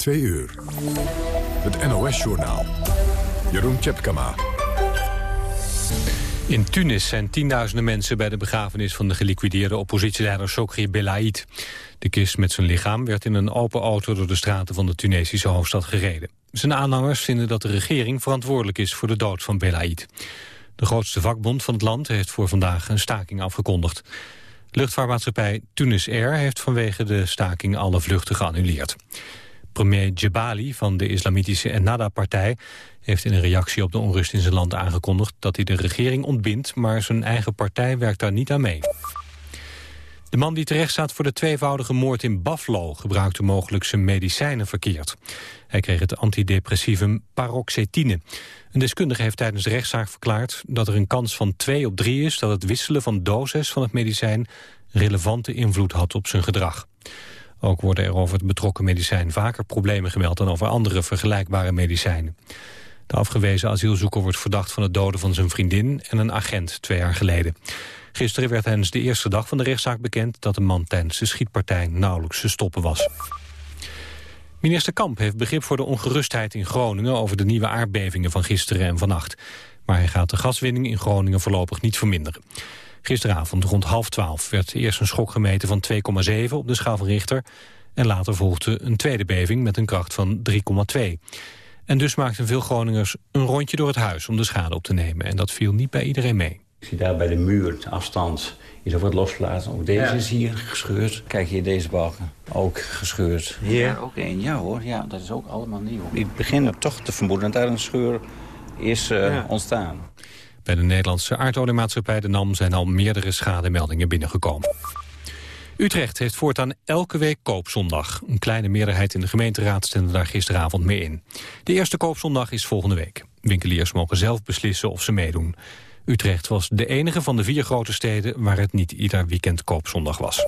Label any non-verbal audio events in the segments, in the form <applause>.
2 uur. Het NOS-journaal. Jeroen Tjepkama. In Tunis zijn tienduizenden mensen bij de begrafenis van de geliquideerde oppositieleider Sokri Belaid. De kist met zijn lichaam werd in een open auto door de straten van de Tunesische hoofdstad gereden. Zijn aanhangers vinden dat de regering verantwoordelijk is voor de dood van Belaid. De grootste vakbond van het land heeft voor vandaag een staking afgekondigd. Luchtvaartmaatschappij Tunis Air heeft vanwege de staking alle vluchten geannuleerd. Premier Djebali van de islamitische Ennahda-partij heeft in een reactie op de onrust in zijn land aangekondigd dat hij de regering ontbindt, maar zijn eigen partij werkt daar niet aan mee. De man die terecht staat voor de tweevoudige moord in Buffalo gebruikte mogelijk zijn medicijnen verkeerd. Hij kreeg het antidepressivum paroxetine. Een deskundige heeft tijdens de rechtszaak verklaard dat er een kans van 2 op 3 is dat het wisselen van doses van het medicijn relevante invloed had op zijn gedrag. Ook worden er over het betrokken medicijn vaker problemen gemeld dan over andere vergelijkbare medicijnen. De afgewezen asielzoeker wordt verdacht van het doden van zijn vriendin en een agent twee jaar geleden. Gisteren werd tijdens de eerste dag van de rechtszaak bekend dat de man tijdens de schietpartij nauwelijks te stoppen was. Minister Kamp heeft begrip voor de ongerustheid in Groningen over de nieuwe aardbevingen van gisteren en vannacht. Maar hij gaat de gaswinning in Groningen voorlopig niet verminderen. Gisteravond rond half twaalf werd eerst een schok gemeten van 2,7 op de schaal van Richter. En later volgde een tweede beving met een kracht van 3,2. En dus maakten veel Groningers een rondje door het huis om de schade op te nemen. En dat viel niet bij iedereen mee. Ik zie daar bij de muur, de afstand, is er wat losgelaten. Ook deze is hier gescheurd. Kijk hier, deze balken, ook gescheurd. Hier ook één, ja hoor, ja, dat is ook allemaal nieuw. Ik begin er toch te vermoeden dat daar een scheur is uh, ontstaan. Bij de Nederlandse aardoliemaatschappij de NAM zijn al meerdere schademeldingen binnengekomen. Utrecht heeft voortaan elke week koopzondag. Een kleine meerderheid in de gemeenteraad stemde daar gisteravond mee in. De eerste koopzondag is volgende week. Winkeliers mogen zelf beslissen of ze meedoen. Utrecht was de enige van de vier grote steden waar het niet ieder weekend koopzondag was.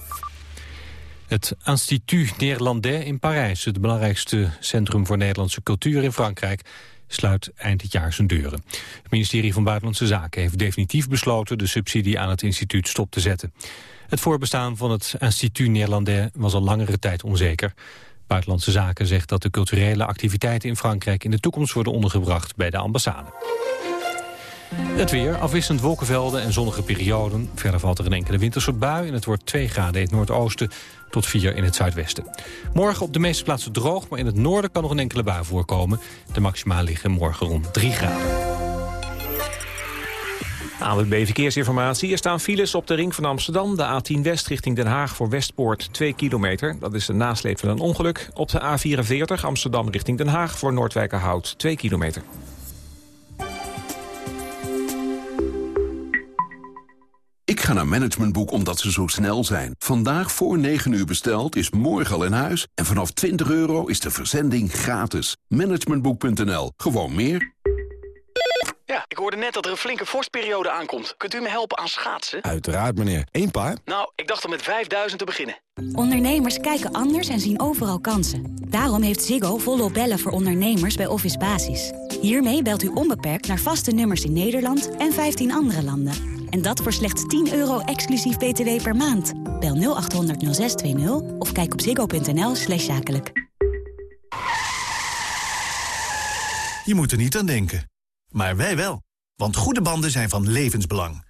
Het Institut Néerlandais in Parijs, het belangrijkste centrum voor Nederlandse cultuur in Frankrijk, sluit eind dit jaar zijn deuren. Het ministerie van Buitenlandse Zaken heeft definitief besloten de subsidie aan het instituut stop te zetten. Het voorbestaan van het Instituut Néerlandais was al langere tijd onzeker. Buitenlandse Zaken zegt dat de culturele activiteiten in Frankrijk in de toekomst worden ondergebracht bij de ambassade. Het weer, afwisselend wolkenvelden en zonnige perioden. Verder valt er een enkele winterse bui en het wordt 2 graden in het noordoosten tot 4 in het zuidwesten. Morgen op de meeste plaatsen droog, maar in het noorden kan nog een enkele bui voorkomen. De maxima liggen morgen rond 3 graden. ANWB Verkeersinformatie. Er staan files op de ring van Amsterdam. De A10 West richting Den Haag voor Westpoort 2 kilometer. Dat is de nasleep van een ongeluk. Op de A44 Amsterdam richting Den Haag voor Noordwijkerhout 2 kilometer. Ik ga naar Managementboek omdat ze zo snel zijn. Vandaag voor 9 uur besteld is morgen al in huis. En vanaf 20 euro is de verzending gratis. Managementboek.nl. Gewoon meer. Ja, ik hoorde net dat er een flinke vorstperiode aankomt. Kunt u me helpen aan schaatsen? Uiteraard, meneer. Eén paar? Nou, ik dacht om met 5000 te beginnen. Ondernemers kijken anders en zien overal kansen. Daarom heeft Ziggo volop bellen voor ondernemers bij Office Basis. Hiermee belt u onbeperkt naar vaste nummers in Nederland en 15 andere landen. En dat voor slechts 10 euro exclusief btw per maand. Bel 0800 0620 of kijk op ziggo.nl slash zakelijk. Je moet er niet aan denken. Maar wij wel. Want goede banden zijn van levensbelang.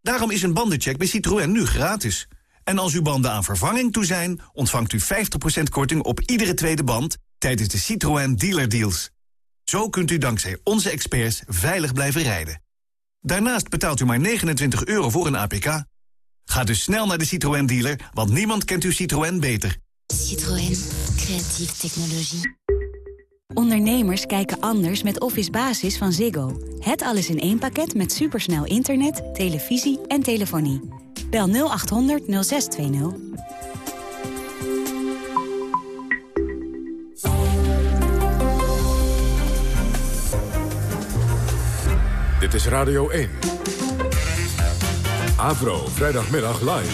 Daarom is een bandencheck bij Citroën nu gratis. En als uw banden aan vervanging toe zijn... ontvangt u 50% korting op iedere tweede band... tijdens de Citroën Dealer Deals. Zo kunt u dankzij onze experts veilig blijven rijden. Daarnaast betaalt u maar 29 euro voor een APK. Ga dus snel naar de Citroën dealer, want niemand kent uw Citroën beter. Citroën, creatieve technologie. Ondernemers kijken anders met Office Basis van Ziggo. Het alles in één pakket met supersnel internet, televisie en telefonie. Bel 0800 0620. Dit is Radio 1. Avro, vrijdagmiddag live.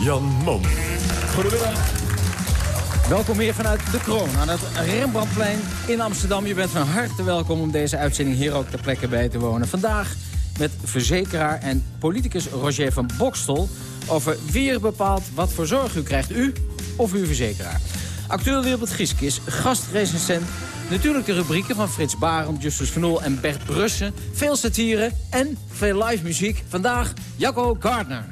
Jan Mom. Goedemiddag. Welkom weer vanuit De Kroon aan het Rembrandtplein in Amsterdam. Je bent van harte welkom om deze uitzending hier ook ter plekke bij te wonen. Vandaag met verzekeraar en politicus Roger van Bokstel... over wie bepaalt wat voor zorg u krijgt, u of uw verzekeraar. Actueel Wilbert Gieskis, gastrecensent. Natuurlijk de rubrieken van Frits Barend, Justus Van en Bert Brussen. Veel satire en veel live muziek. Vandaag Jacco Gardner.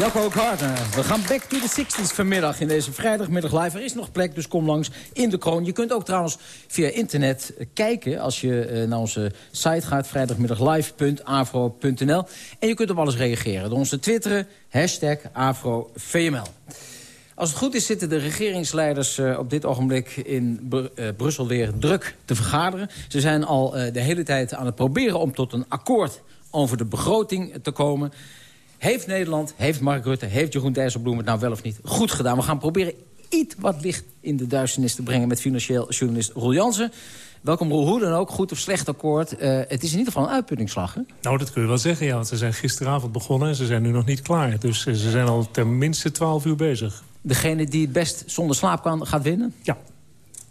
Jacco Gardner. We gaan back to the 60s vanmiddag in deze vrijdagmiddag live. Er is nog plek, dus kom langs in de kroon. Je kunt ook trouwens via internet kijken als je eh, naar onze site gaat... vrijdagmiddaglive.afro.nl. En je kunt op alles reageren door onze twitteren, hashtag AfroVML. Als het goed is zitten de regeringsleiders uh, op dit ogenblik in uh, Brussel weer druk te vergaderen. Ze zijn al de hele tijd aan het proberen om tot een akkoord over de begroting te komen. Heeft Nederland, heeft Mark Rutte, heeft Jeroen Dijsselbloem het nou wel of niet goed gedaan? We gaan proberen iets wat licht in de duisternis te brengen... met financieel journalist Roel Jansen. Welkom Roel, hoe dan ook, goed of slecht akkoord. Uh, het is in ieder geval een uitputtingsslag, hè? Nou, dat kun je wel zeggen, ja. Want ze zijn gisteravond begonnen en ze zijn nu nog niet klaar. Dus uh, ze zijn al tenminste twaalf uur bezig. Degene die het best zonder slaap kan, gaat winnen? Ja.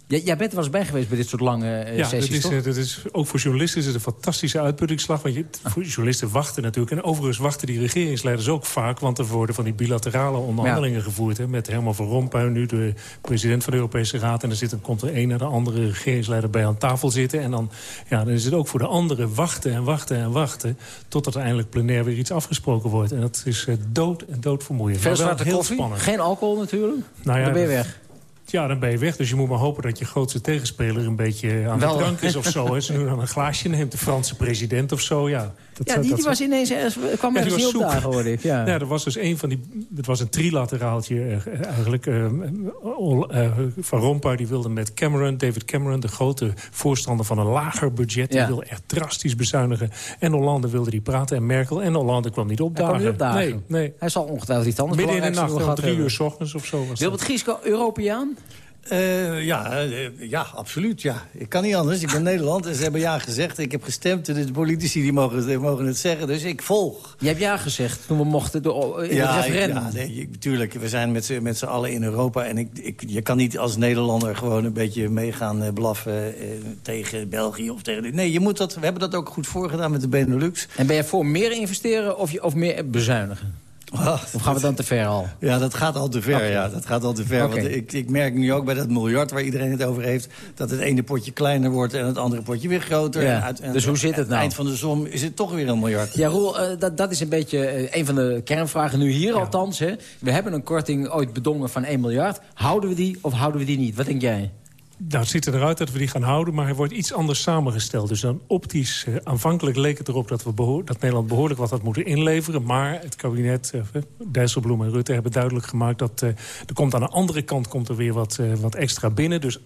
Jij, jij bent er wel eens bij geweest bij dit soort lange uh, ja, sessies, dat is, dat is, ook voor journalisten is het een fantastische uitputtingsslag. Want je, ah. voor journalisten wachten natuurlijk. En overigens wachten die regeringsleiders ook vaak. Want er worden van die bilaterale onderhandelingen ja. gevoerd. Hè, met Herman van Rompuy, nu de president van de Europese Raad. En dan, zit, dan komt er een naar de andere regeringsleider bij aan tafel zitten. En dan, ja, dan is het ook voor de anderen wachten en wachten en wachten. Totdat eindelijk plenair weer iets afgesproken wordt. En dat is uh, dood en dood vermoeiend. Veel zwarte heel koffie, spannend. geen alcohol natuurlijk. Nou ja, dan ben je weg. Ja, dan ben je weg. Dus je moet maar hopen dat je grootste tegenspeler een beetje aan de drank is of zo. Als je nu dan een glaasje neemt, de Franse president of zo, ja. Dat ja, die, die was ineens, kwam ja, ergens niet op hoor ik. Ja. ja, er was dus een van die, het was een trilateraaltje eigenlijk. Uh, uh, van Rompuy die wilde met Cameron, David Cameron, de grote voorstander van een lager budget. Die wil echt drastisch bezuinigen. En Hollande wilde die praten en Merkel. En Hollande kwam niet opdagen. Hij kwam niet opdagen. Nee, nee. Hij zal ongetwijfeld iets anders Midden in de nacht, om drie uur s ochtends of zo. Wilbert Giesko, Europeaan? Uh, ja, uh, ja, absoluut. Ja. Ik kan niet anders. Ik ben Nederland en ze hebben ja gezegd. Ik heb gestemd en de politici die mogen, die mogen het zeggen. Dus ik volg. Je hebt ja gezegd toen we mochten door, in ja, het referendum. Ja, nee, natuurlijk. We zijn met z'n allen in Europa. En ik, ik, je kan niet als Nederlander gewoon een beetje meegaan uh, blaffen tegen België of tegen... Nee, je moet dat, we hebben dat ook goed voorgedaan met de Benelux. En ben je voor meer investeren of, je, of meer bezuinigen? Of gaan we dan te ver al? Ja, dat gaat al te ver. Okay. Ja, dat gaat al te ver. Okay. Want ik, ik merk nu ook bij dat miljard waar iedereen het over heeft... dat het ene potje kleiner wordt en het andere potje weer groter. Ja. En uit, en dus hoe zit het nou? Eind van de som is het toch weer een miljard. Ja, Roel, uh, dat, dat is een beetje uh, een van de kernvragen nu hier ja. althans. Hè. We hebben een korting ooit bedongen van 1 miljard. Houden we die of houden we die niet? Wat denk jij? Nou, het ziet eruit dat we die gaan houden, maar hij wordt iets anders samengesteld. Dus dan optisch, uh, aanvankelijk leek het erop dat, we dat Nederland behoorlijk wat had moeten inleveren. Maar het kabinet, uh, Dijsselbloem en Rutte hebben duidelijk gemaakt... dat uh, er komt aan de andere kant komt er weer wat, wat extra binnen. Dus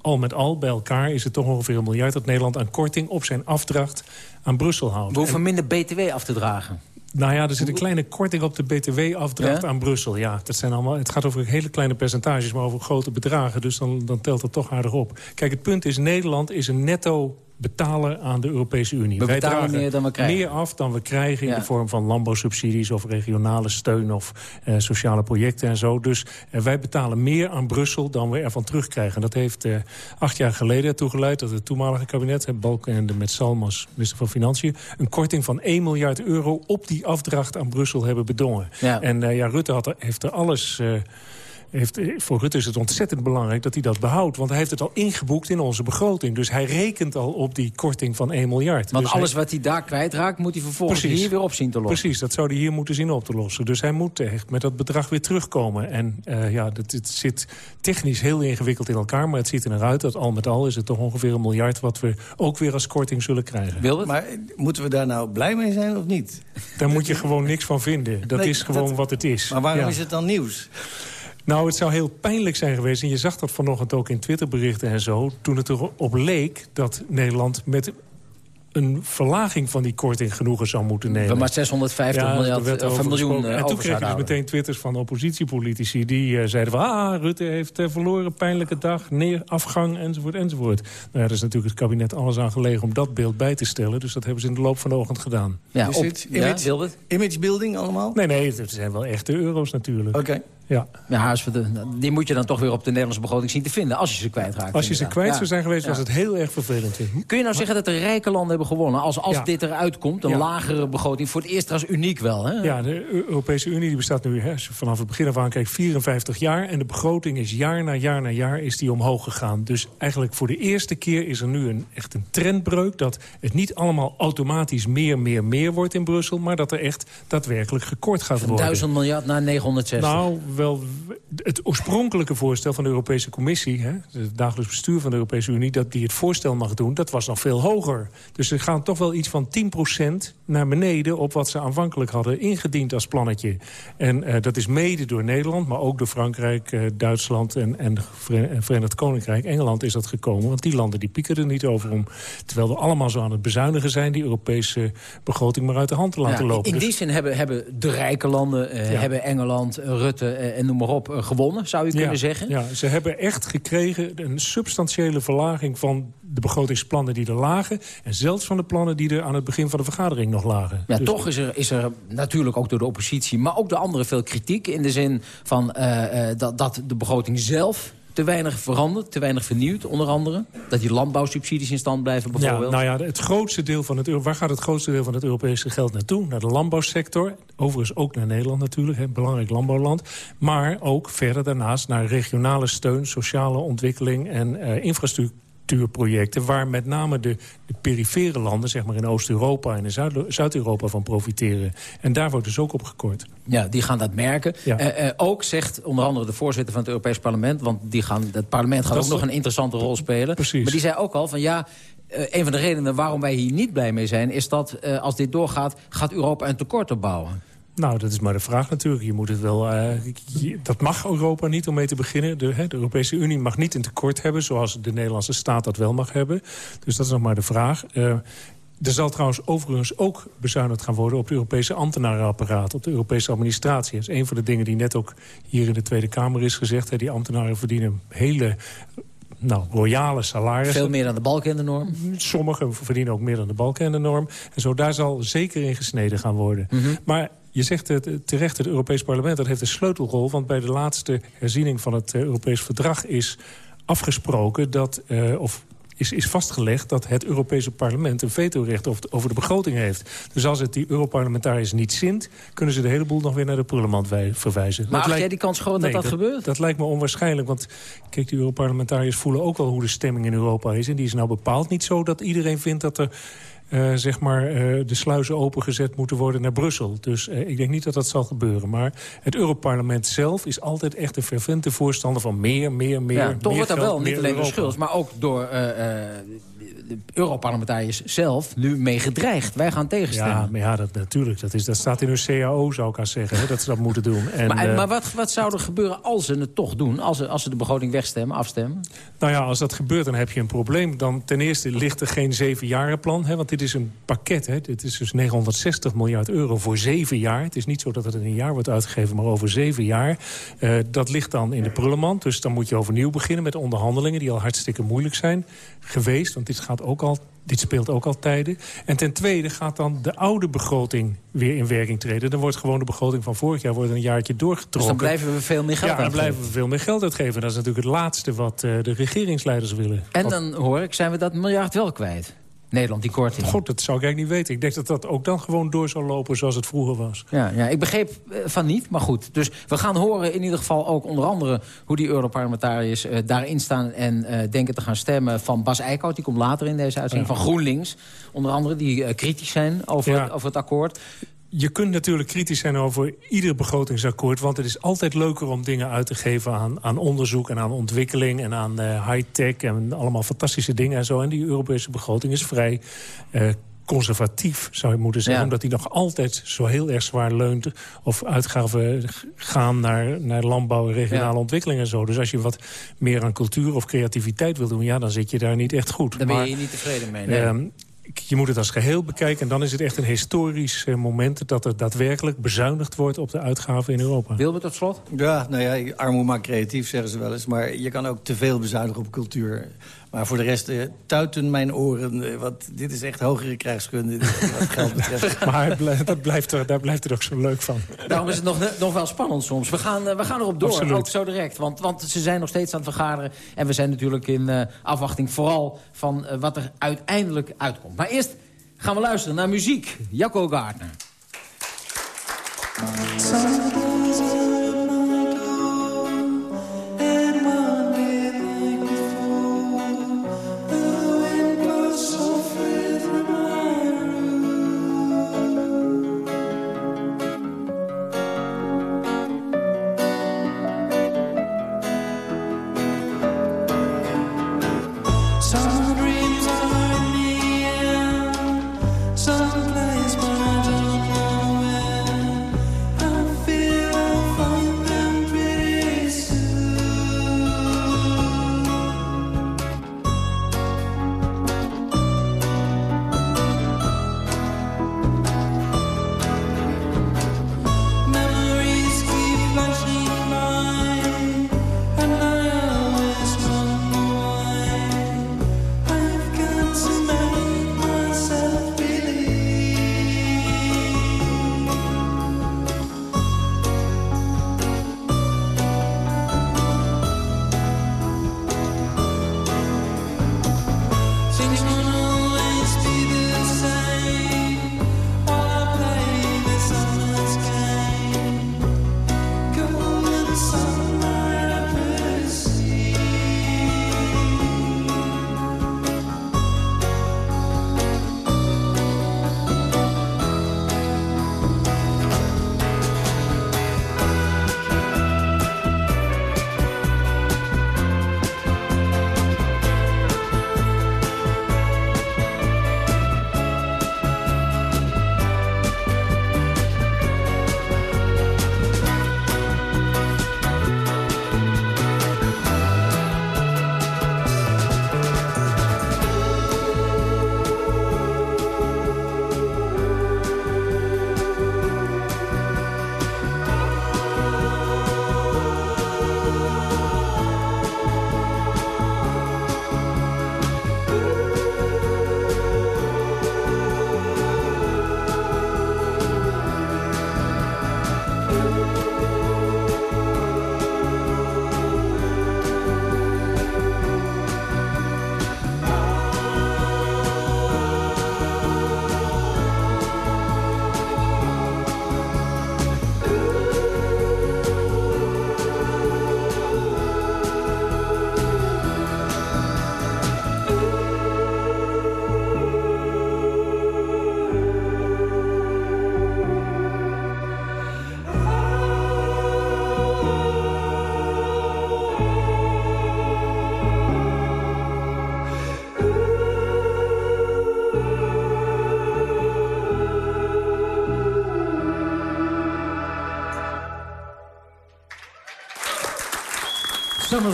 al met al, bij elkaar, is het toch ongeveer een miljard... dat Nederland aan korting op zijn afdracht aan Brussel houdt. We hoeven en... minder BTW af te dragen. Nou ja, er zit een kleine korting op de btw-afdracht ja? aan Brussel. Ja, dat zijn allemaal, het gaat over hele kleine percentages, maar over grote bedragen. Dus dan, dan telt het toch aardig op. Kijk, het punt is, Nederland is een netto betalen aan de Europese Unie. We Wij betalen meer dan we krijgen. Meer af dan we krijgen ja. in de vorm van landbouwsubsidies... of regionale steun of uh, sociale projecten en zo. Dus uh, wij betalen meer aan Brussel dan we ervan terugkrijgen. Dat heeft uh, acht jaar geleden ertoe geleid dat het toenmalige kabinet... Balken en de met Salmas, minister van Financiën... een korting van 1 miljard euro op die afdracht aan Brussel hebben bedongen. Ja. En ja, Rutte had er, heeft er alles heeft, voor Rutte is het ontzettend belangrijk dat hij dat behoudt. Want hij heeft het al ingeboekt in onze begroting. Dus hij rekent al op die korting van 1 miljard. Want dus alles hij... wat hij daar kwijtraakt, moet hij vervolgens Precies. hier weer op zien te lossen. Precies, dat zou hij hier moeten zien op te lossen. Dus hij moet echt met dat bedrag weer terugkomen. En uh, ja, het, het zit technisch heel ingewikkeld in elkaar. Maar het ziet er naar uit dat al met al is het toch ongeveer een miljard... wat we ook weer als korting zullen krijgen. Wilbert? Maar moeten we daar nou blij mee zijn of niet? Daar moet je gewoon niks van vinden. Dat nee, is gewoon dat... wat het is. Maar waarom ja. is het dan nieuws? Nou, het zou heel pijnlijk zijn geweest... en je zag dat vanochtend ook in Twitterberichten en zo... toen het erop leek dat Nederland met een verlaging van die korting genoegen zou moeten nemen. We maar 650 Ja, miljard, of een miljoen eh, En toen kreeg je dus meteen twitters van oppositiepolitici... die eh, zeiden van, ah, Rutte heeft eh, verloren, pijnlijke dag... neer, afgang, enzovoort, enzovoort. Nou ja, er is natuurlijk het kabinet alles aan gelegen om dat beeld bij te stellen. Dus dat hebben ze in de loop van de ochtend gedaan. Ja, Dus op, dit? Image building allemaal? Nee, nee, het zijn wel echte euro's natuurlijk. Oké. Ja. Ja, die moet je dan toch weer op de Nederlandse begroting zien te vinden... als je ze kwijtraakt. Als je ze kwijt zou zijn geweest, Ja. was het heel erg vervelend. Kun je nou zeggen dat de rijke landen hebben gewonnen? Als, als Ja. dit eruit komt, een lagere begroting... voor het eerst trouwens uniek wel, hè? Ja, de Eu- Europese Unie die bestaat nu, hè, vanaf het begin af aan kijkt, 54 jaar. En de begroting is jaar na jaar na jaar is die omhoog gegaan. Dus eigenlijk voor de eerste keer is er nu een, echt een trendbreuk... dat het niet allemaal automatisch meer, meer, meer wordt in Brussel... maar dat er echt daadwerkelijk gekort gaat Van worden. 1000 miljard naar 960. Nou, wel, het oorspronkelijke voorstel van de Europese Commissie... Hè, het dagelijks bestuur van de Europese Unie... dat die het voorstel mag doen, dat was nog veel hoger. Dus er gaan toch wel iets van 10% naar beneden... op wat ze aanvankelijk hadden ingediend als plannetje. En eh, dat is mede door Nederland, maar ook door Frankrijk, eh, Duitsland... en, en en Verenigd Koninkrijk. Engeland is dat gekomen, want die landen die pieken er niet over om. Terwijl we allemaal zo aan het bezuinigen zijn... die Europese begroting maar uit de hand te laten Ja, lopen. in Dus- die zin hebben, hebben de rijke landen, eh, Ja. hebben Engeland, eh, Rutte eh, en noem maar op, eh, gewonnen, zou je kunnen ja, zeggen. Ja, ze hebben echt gekregen een substantiële verlaging van de begrotingsplannen die er lagen. En zelfs van de plannen die er aan het begin van de vergadering nog lagen. Ja, Dus- toch is er, is er natuurlijk ook door de oppositie, maar ook de anderen veel kritiek. In de zin van eh, eh, dat, dat de begroting zelf te weinig verandert, te weinig vernieuwt, onder andere. Dat die landbouwsubsidies in stand blijven Ja, bijvoorbeeld. nou ja, het grootste deel van het, waar gaat het grootste deel van het Europese geld naartoe? Naar de landbouwsector. Overigens ook naar Nederland natuurlijk, hè, belangrijk landbouwland. Maar ook verder daarnaast naar regionale steun, sociale ontwikkeling en eh, infrastructuurprojecten... waar met name de, de perifere landen, zeg maar in Oost-Europa en in Zuid- Zuid-Europa van profiteren. En daar wordt dus ook op gekort. Ja, die gaan dat merken. Ja. Eh, eh, ook zegt onder andere de voorzitter van het Europees Parlement... want die gaan, het parlement gaat Dat ook nog een interessante rol spelen. Precies. Maar die zei ook al van ja... eh, een van de redenen waarom wij hier niet blij mee zijn... is dat als dit doorgaat, gaat Europa een tekort opbouwen. Nou, dat is maar de vraag natuurlijk. Je moet het wel, eh, je- dat mag Europa niet om mee te beginnen. De, hè, de Europese Unie mag niet een tekort hebben... zoals de Nederlandse staat dat wel mag hebben. Dus dat is nog maar de vraag. Eh, er zal trouwens overigens ook bezuinigd gaan worden... op het Europese ambtenarenapparaat, op de Europese administratie. Dat is een van de dingen die net ook hier in de Tweede Kamer is gezegd. Hè. Die ambtenaren verdienen hele nou, royale salarissen. Veel meer dan de balken in de norm. Sommigen verdienen ook meer dan de balken en de norm. En zo, daar zal zeker in gesneden gaan worden. Mhm. Maar je zegt het, eh, terecht, het Europees Parlement dat heeft een sleutelrol... want bij de laatste herziening van het eh, Europees Verdrag is afgesproken... dat, eh, of is, is vastgelegd dat het Europese parlement een vetorecht over, over de begroting heeft. Dus als het die Europarlementariërs niet zint... kunnen ze de hele boel nog weer naar de prullenmand wij- verwijzen. Maar Dat lijkt- jij die kans gewoon dat Nee, dat gebeurt? Dat lijkt me onwaarschijnlijk, want kijk, die Europarlementariërs voelen ook wel hoe de stemming in Europa is. En die is nou bepaald niet zo dat iedereen vindt dat er eh, zeg maar, eh, de sluizen opengezet moeten worden naar Brussel. Dus eh, ik denk niet dat dat zal gebeuren. Maar het Europarlement zelf is altijd echt een fervente voorstander van meer, meer, meer. ja, toch wordt dat wel, niet alleen door. Schulz... maar ook door de Europarlementariërs zelf nu mee gedreigd. Wij gaan tegenstemmen. Ja, maar ja, dat, natuurlijk. Dat, is, dat staat in hun CAO, zou ik aan zeggen, hè, dat ze dat moeten doen. <laughs> En, maar, maar wat, wat zou er gebeuren als ze het toch doen? Als ze, als ze de begroting wegstemmen, afstemmen? Nou ja, als dat gebeurt, dan heb je een probleem. Dan ten eerste ligt er geen zevenjarenplan. Hè, want dit is een pakket. Hè. Dit is dus 960 miljard euro voor zeven jaar. Het is niet zo dat het in een jaar wordt uitgegeven, maar over zeven jaar. Eh, dat ligt dan in de prullenmand. Dus dan moet je overnieuw beginnen met onderhandelingen... die al hartstikke moeilijk zijn geweest. Want dit, gaat ook al, dit speelt ook al tijden. En ten tweede gaat dan de oude begroting weer in werking treden. Dan wordt gewoon de begroting van vorig jaar wordt een jaartje doorgetrokken. Dus dan blijven we veel meer geld Ja, dan uitgeven. blijven we veel meer geld uitgeven. Dat is natuurlijk het laatste wat eh, de regeringsleiders willen. En dan hoor ik, zijn we dat miljard wel kwijt. Nederland, die korting. God, dat zou ik eigenlijk niet weten. Ik denk dat dat ook dan gewoon door zal lopen zoals het vroeger was. Ja, ja, ik begreep eh, van niet, maar goed. Dus we gaan horen in ieder geval ook onder andere... hoe die Europarlementariërs eh, daarin staan en eh, denken te gaan stemmen... van Bas Eickhout, die komt later in deze uitzending, Ja. van GroenLinks. Onder andere, die kritisch zijn over, Ja. het, over het akkoord. Je kunt natuurlijk kritisch zijn over ieder begrotingsakkoord... want het is altijd leuker om dingen uit te geven aan, aan onderzoek... en aan ontwikkeling en aan eh, high-tech en allemaal fantastische dingen en zo. En die Europese begroting is vrij... eh, conservatief, zou je moeten zeggen. Ja. Omdat die nog altijd zo heel erg zwaar leunt... of uitgaven gaan naar, naar landbouw en regionale Ja. ontwikkeling en zo. Dus als je wat meer aan cultuur of creativiteit wil doen... ja, dan zit je daar niet echt goed. Daar ben Maar- je hier niet tevreden mee. Nee. Ehm, je moet het als geheel bekijken. En dan is het echt een historisch eh, moment... dat er daadwerkelijk bezuinigd wordt op de uitgaven in Europa. Wilbert tot slot? Ja, nou ja, armoede maakt creatief, zeggen ze wel eens. Maar je kan ook te veel bezuinigen op cultuur. Maar voor de rest uh, tuiten mijn oren. Uh, wat, dit is echt hogere krijgskunde, wat geld betreft. <laughs> maar dat blijft er, daar blijft er ook zo leuk van. Daarom is het nog, nog wel spannend soms. We gaan, we gaan erop door, Absoluut. ook zo direct. Want, want ze zijn nog steeds aan het vergaderen. En we zijn natuurlijk in afwachting vooral van wat er uiteindelijk uitkomt. Maar eerst gaan we luisteren naar muziek. Jacco Gardner.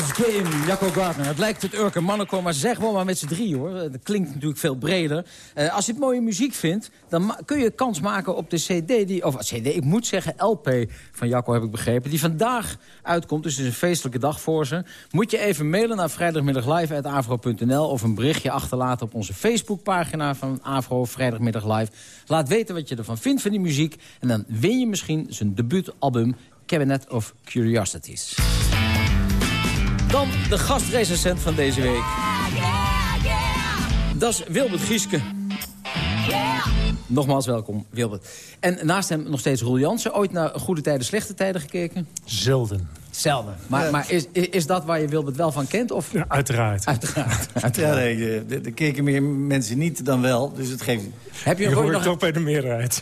Game. Het lijkt het Urke Mannenkoor, maar zeg wel maar met z'n drie, hoor. Dat klinkt natuurlijk veel breder. Uh, als je het mooie muziek vindt, dan kun je kans maken op de cd... Die, of cd, ik moet zeggen LP van Jacco, heb ik begrepen... die vandaag uitkomt, dus het is een feestelijke dag voor ze. Moet je even mailen naar vrijdagmiddaglive.afro.nl... of een berichtje achterlaten op onze Facebookpagina van Afro Vrijdagmiddag Live. Laat weten wat je ervan vindt van die muziek... en dan win je misschien zijn debuutalbum Cabinet of Curiosities. Dan de gastrecensent van deze week. Dat is Wilbert Gieske. Nogmaals welkom, Wilbert. En naast hem nog steeds Roel Jansen. Ooit naar goede tijden, slechte tijden gekeken? Zelden. Zelden. Maar, maar is, is dat waar je Wilbert wel van kent? Of? Ja, uiteraard. Uiteraard. uiteraard. Ja, nee, er keken meer mensen niet dan wel, dus het geeft... Heb je, je hoort nog... toch bij de meerderheid.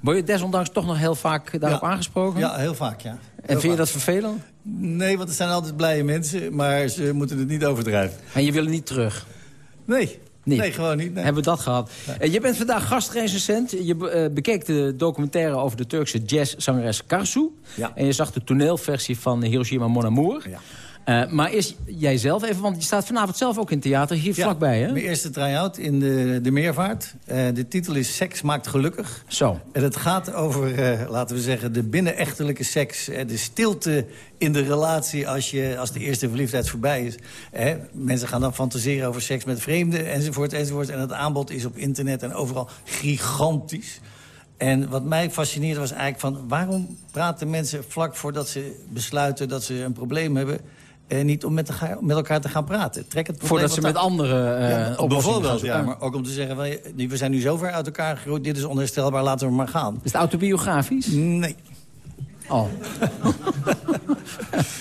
Word je desondanks toch nog heel vaak daarop aangesproken? Ja, heel vaak, ja. en vind je dat vervelend? Nee, want het zijn altijd blije mensen, maar ze moeten het niet overdrijven. En je wil niet terug? Nee, Nee, gewoon niet. Nee. Hebben we dat gehad. Uh, je bent vandaag gastrecensent. Je uh, bekeek de documentaire over de Turkse jazzzangeres Karsu. Ja. En je zag de toneelversie van Hiroshima Mon Amour. Ja. Uh, maar is jij zelf even, want je staat vanavond zelf ook in theater hier vlakbij, hè? mijn eerste try-out in de, de Meervaart. Uh, de titel is Seks maakt gelukkig. Zo. En het gaat over, uh, laten we zeggen, de binnenechtelijke seks. de stilte in de relatie als, je, als de eerste verliefdheid voorbij is. mensen gaan dan fantaseren over seks met vreemden, enzovoort, enzovoort. En het aanbod is op internet en overal gigantisch. En wat mij fascineerde was eigenlijk van... waarom praten mensen vlak voordat ze besluiten dat ze een probleem hebben... Eh, niet om met, met, elkaar te gaan praten. Trek het Voordat ze met anderen uh, ja, Bijvoorbeeld, ja, maar ook om te zeggen... we zijn nu zo ver uit elkaar gegroeid, dit is onherstelbaar, laten we maar gaan. Is het autobiografisch? Nee. Oh. <laughs>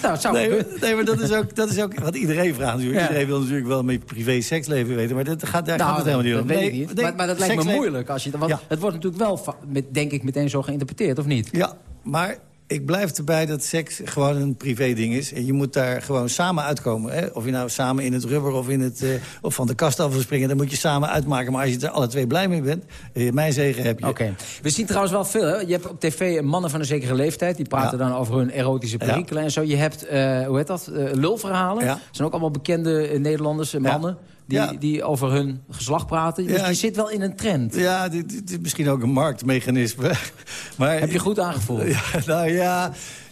nou, zou nee, nee, maar dat is, ook, dat is ook wat iedereen vraagt natuurlijk. Iedereen wil natuurlijk wel met privé seksleven weten. Maar dat gaat, daar nou, gaat het helemaal niet om. Niet. Nee, maar, maar, dat lijkt me moeilijk. Als je, want het wordt natuurlijk wel, met, denk ik, meteen zo geïnterpreteerd, of niet? Ja, maar ik blijf erbij dat seks gewoon een privé ding is. En je moet daar gewoon samen uitkomen. Hè? Of je nou samen in het rubber of, in het, uh, of van de kast af wil springen... dan moet je samen uitmaken. Maar als je er alle twee blij mee bent, uh, mijn zegen heb je. Oké. We zien trouwens wel veel. Hè? Je hebt op tv mannen van een zekere leeftijd... die praten dan over hun erotische perikelen en zo. Je hebt, uh, hoe heet dat, lulverhalen. Dat zijn ook allemaal bekende Nederlanders, mannen die, die over hun geslacht praten. Dus die zit wel in een trend. Ja, dit, is misschien ook een marktmechanisme. <laughs> maar, Heb je goed aangevoeld? <laughs> Ja, nou ja...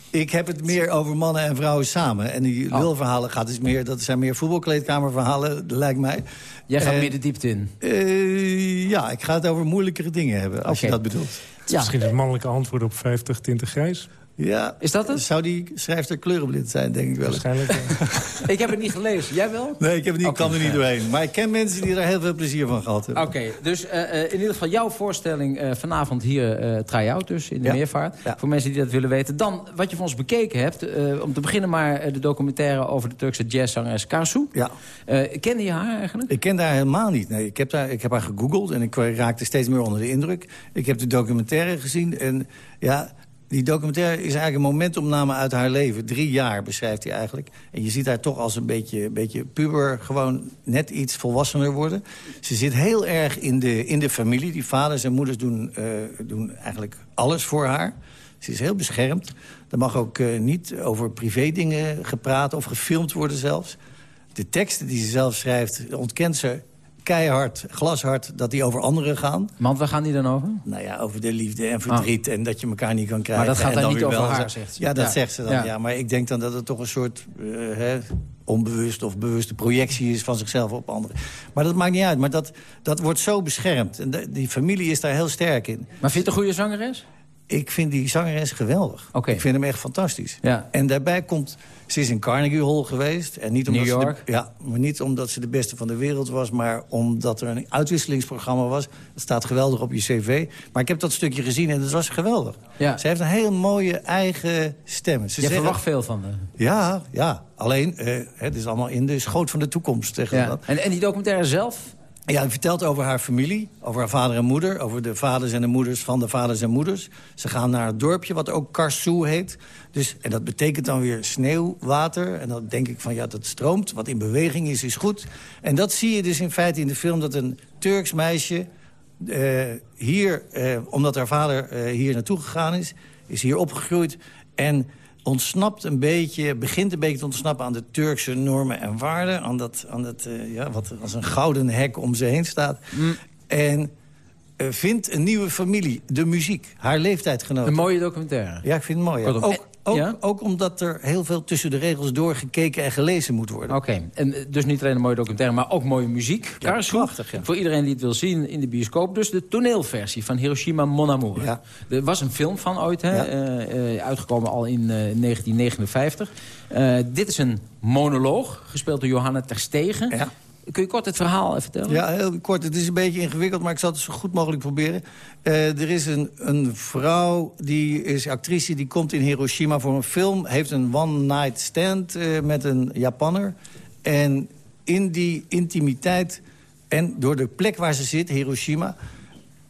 Ik heb het meer over mannen en vrouwen samen. En die oh. lulverhalen gaat dus meer, dat zijn meer voetbalkleedkamerverhalen, <laughs> lijkt mij. Jij gaat meer de diepte in? Uh, ja, ik ga het over moeilijkere dingen hebben, als je dat bedoelt. Ja. Misschien het mannelijke antwoord op 50 tinten grijs. Ja. Is dat het? Zou die schrijfster kleurenblind zijn, denk ik wel. Waarschijnlijk <laughs> ik heb het niet gelezen. Jij wel? Nee, ik heb het niet, okay. kan er niet doorheen. Maar ik ken mensen die er heel veel plezier van gehad hebben. Oké, dus uh, in ieder geval jouw voorstelling uh, vanavond hier uh, try-out dus in de Meervaart. Ja. Voor mensen die dat willen weten. Dan, wat je van ons bekeken hebt. om te beginnen maar de documentaire over de Turkse jazzzangeres Karsu. Ja. kende je haar eigenlijk? Ik ken haar helemaal niet. Nee, ik, heb daar, ik heb haar gegoogeld en ik raakte steeds meer onder de indruk. Ik heb de documentaire gezien en ja die documentaire is eigenlijk een momentopname uit haar leven. Drie jaar beschrijft hij eigenlijk. En je ziet haar toch als een beetje, beetje puber... gewoon net iets volwassener worden. Ze zit heel erg in de, in de familie. Die vaders en moeders doen, uh, doen eigenlijk alles voor haar. Ze is heel beschermd. Er mag ook uh, niet over privé dingen gepraat of gefilmd worden zelfs. De teksten die ze zelf schrijft ontkent ze keihard, glashard, dat die over anderen gaan. Want waar gaan die dan over? Nou ja, over de liefde en verdriet en dat je elkaar niet kan krijgen. Maar dat gaat dan, dan niet over haar, zegt Ja, dat zegt ze dan, ja. Maar ik denk dan dat het toch een soort uh, hè, onbewust of bewuste projectie is van zichzelf op anderen. Maar dat maakt niet uit, maar dat, dat wordt zo beschermd. En die familie is daar heel sterk in. Maar vind je het een goede zangeres? Ik vind die zangeres geweldig. Okay. Ik vind hem echt fantastisch. Ja. En daarbij komt... Ze is in Carnegie Hall geweest. En niet omdat New York? Ze de, ja, maar niet omdat ze de beste van de wereld was... maar omdat er een uitwisselingsprogramma was. Dat staat geweldig op je cv. Maar ik heb dat stukje gezien en dat was geweldig. Ja. Ze heeft een heel mooie eigen stem. Ze Je verwacht veel van haar. Ja, ja. Alleen, eh, het is allemaal in de schoot van de toekomst. Ja. En, en die documentaire zelf? Ja, hij vertelt over haar familie, over haar vader en moeder... over de vaders en de moeders van de vaders en moeders. Ze gaan naar het dorpje, wat ook Karsu heet. Dus, en dat betekent dan weer sneeuwwater. En dan denk ik van, ja, dat stroomt. Wat in beweging is, is goed. En dat zie je dus in feite in de film... dat een Turks meisje uh, hier, uh, omdat haar vader uh, hier naartoe gegaan is... is hier opgegroeid en ontsnapt een beetje, begint een beetje te ontsnappen aan de Turkse normen en waarden. Aan dat, aan dat uh, ja, wat als een gouden hek om ze heen staat. Mm. En uh, vindt een nieuwe familie, de muziek, haar leeftijdgenoten. Een mooie documentaire. Ja, ik vind het mooi. Ja. Ook, ook, ja? ook, omdat er heel veel tussen de regels doorgekeken en gelezen moet worden. Oké, en eh, dus niet alleen een mooie documentaire, maar ook mooie muziek. Ja, prachtig, ja. Voor iedereen die het wil zien in de bioscoop. Dus de toneelversie van Hiroshima Mon Amour. Ja. Er was een film van ooit, hè, uh, uh, uitgekomen al in 1959. dit is een monoloog, gespeeld door Johanna Terstegen. Kun je kort het verhaal even vertellen? Ja, heel kort. Het is een beetje ingewikkeld, maar ik zal het zo goed mogelijk proberen. Uh, er is een, een vrouw, die is actrice, die komt in Hiroshima voor een film. Heeft een one-night stand uh, met een Japanner. En in die intimiteit en door de plek waar ze zit, Hiroshima...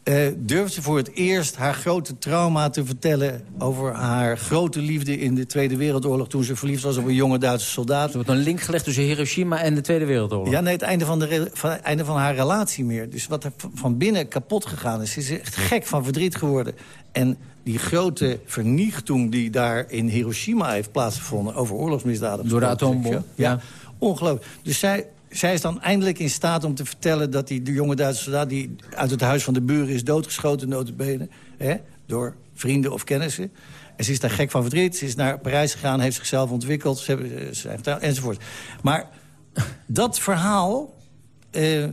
uh, durft ze voor het eerst haar grote trauma te vertellen... over haar grote liefde in de Tweede Wereldoorlog... toen ze verliefd was op een jonge Duitse soldaat. Er wordt een link gelegd tussen Hiroshima en de Tweede Wereldoorlog. Ja, nee, het einde van, de, van, het einde van haar relatie meer. Dus wat er van binnen kapot gegaan is. Ze is echt gek van verdriet geworden. En die grote vernichting die daar in Hiroshima heeft plaatsgevonden... over oorlogsmisdaden. Door de atoombom. Ja, ja. ongelooflijk. Dus zij zij is dan eindelijk in staat om te vertellen... dat die jonge Duitse soldaat die uit het huis van de buren is doodgeschoten... notabene, hè, door vrienden of kennissen. En ze is daar gek van verdriet. Ze is naar Parijs gegaan, heeft zichzelf ontwikkeld. Ze hebben, ze heeft, enzovoort. Maar dat verhaal... Uh,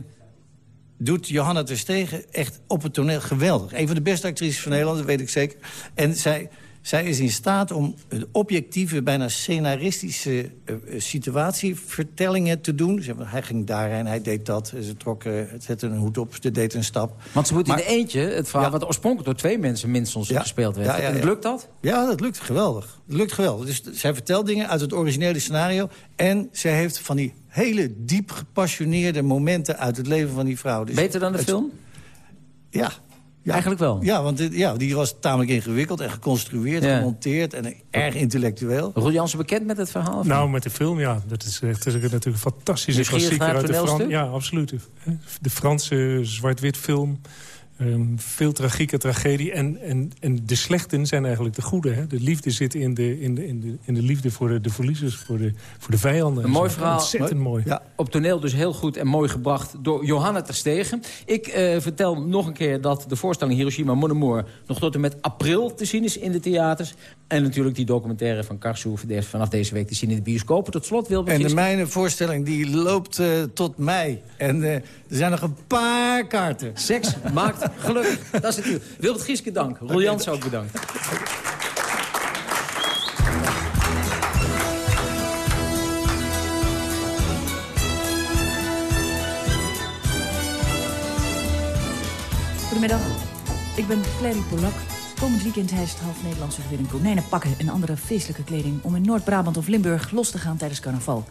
doet Johanna Terstegen echt op het toneel geweldig. Een van de beste actrices van Nederland, dat weet ik zeker. En zij zij is in staat om objectieve, bijna scenaristische uh, situatievertellingen te doen. Zeg hij ging daarheen, hij deed dat. Ze trok, uh, zette een hoed op, ze deed een stap. Want ze moet in de eentje, het verhaal wat oorspronkelijk door twee mensen minstens gespeeld werd. en lukt dat? Ja, dat lukt geweldig. Dat lukt geweldig. Dus zij vertelt dingen uit het originele scenario. En zij heeft van die hele diep gepassioneerde momenten uit het leven van die vrouw. Dus Beter dan de film? Ja, ja, Eigenlijk wel? Ja, want ja, die was tamelijk ingewikkeld en geconstrueerd, gemonteerd en erg intellectueel. Roel Jansen bekend met het verhaal? Nou, met de film, ja. Dat is, is natuurlijk een fantastische klassieker uit de Frans. Ja, absoluut. De Franse zwart-wit film Um, veel tragiek en tragedie. En, en, en de slechten zijn eigenlijk de goede. Hè? De liefde zit in de, in de, in de, in de liefde voor de, de verliezers, voor de, voor de vijanden. Een mooi verhaal. Ontzettend mooi. Ja. Op toneel dus heel goed en mooi gebracht door Johanna Terstegen. Ik uh, vertel nog een keer dat de voorstelling Hiroshima Mon Amour... nog tot en met april te zien is in de theaters. En natuurlijk die documentaire van Karsu vanaf deze week te zien in de bioscopen. Tot slot, Wilbert En de mijne voorstelling die loopt uh, tot mei. En uh, er zijn nog een paar kaarten. Seks maakt gelukkig. Dat is het uur. Wilbert Gieske, dank. Roel Jans ook bedankt. Goedemiddag, ik ben Clary Polak. Komend weekend hijst half Nederlandse weer in konijnen pakken en andere feestelijke kleding... om in Noord-Brabant of Limburg los te gaan tijdens carnaval.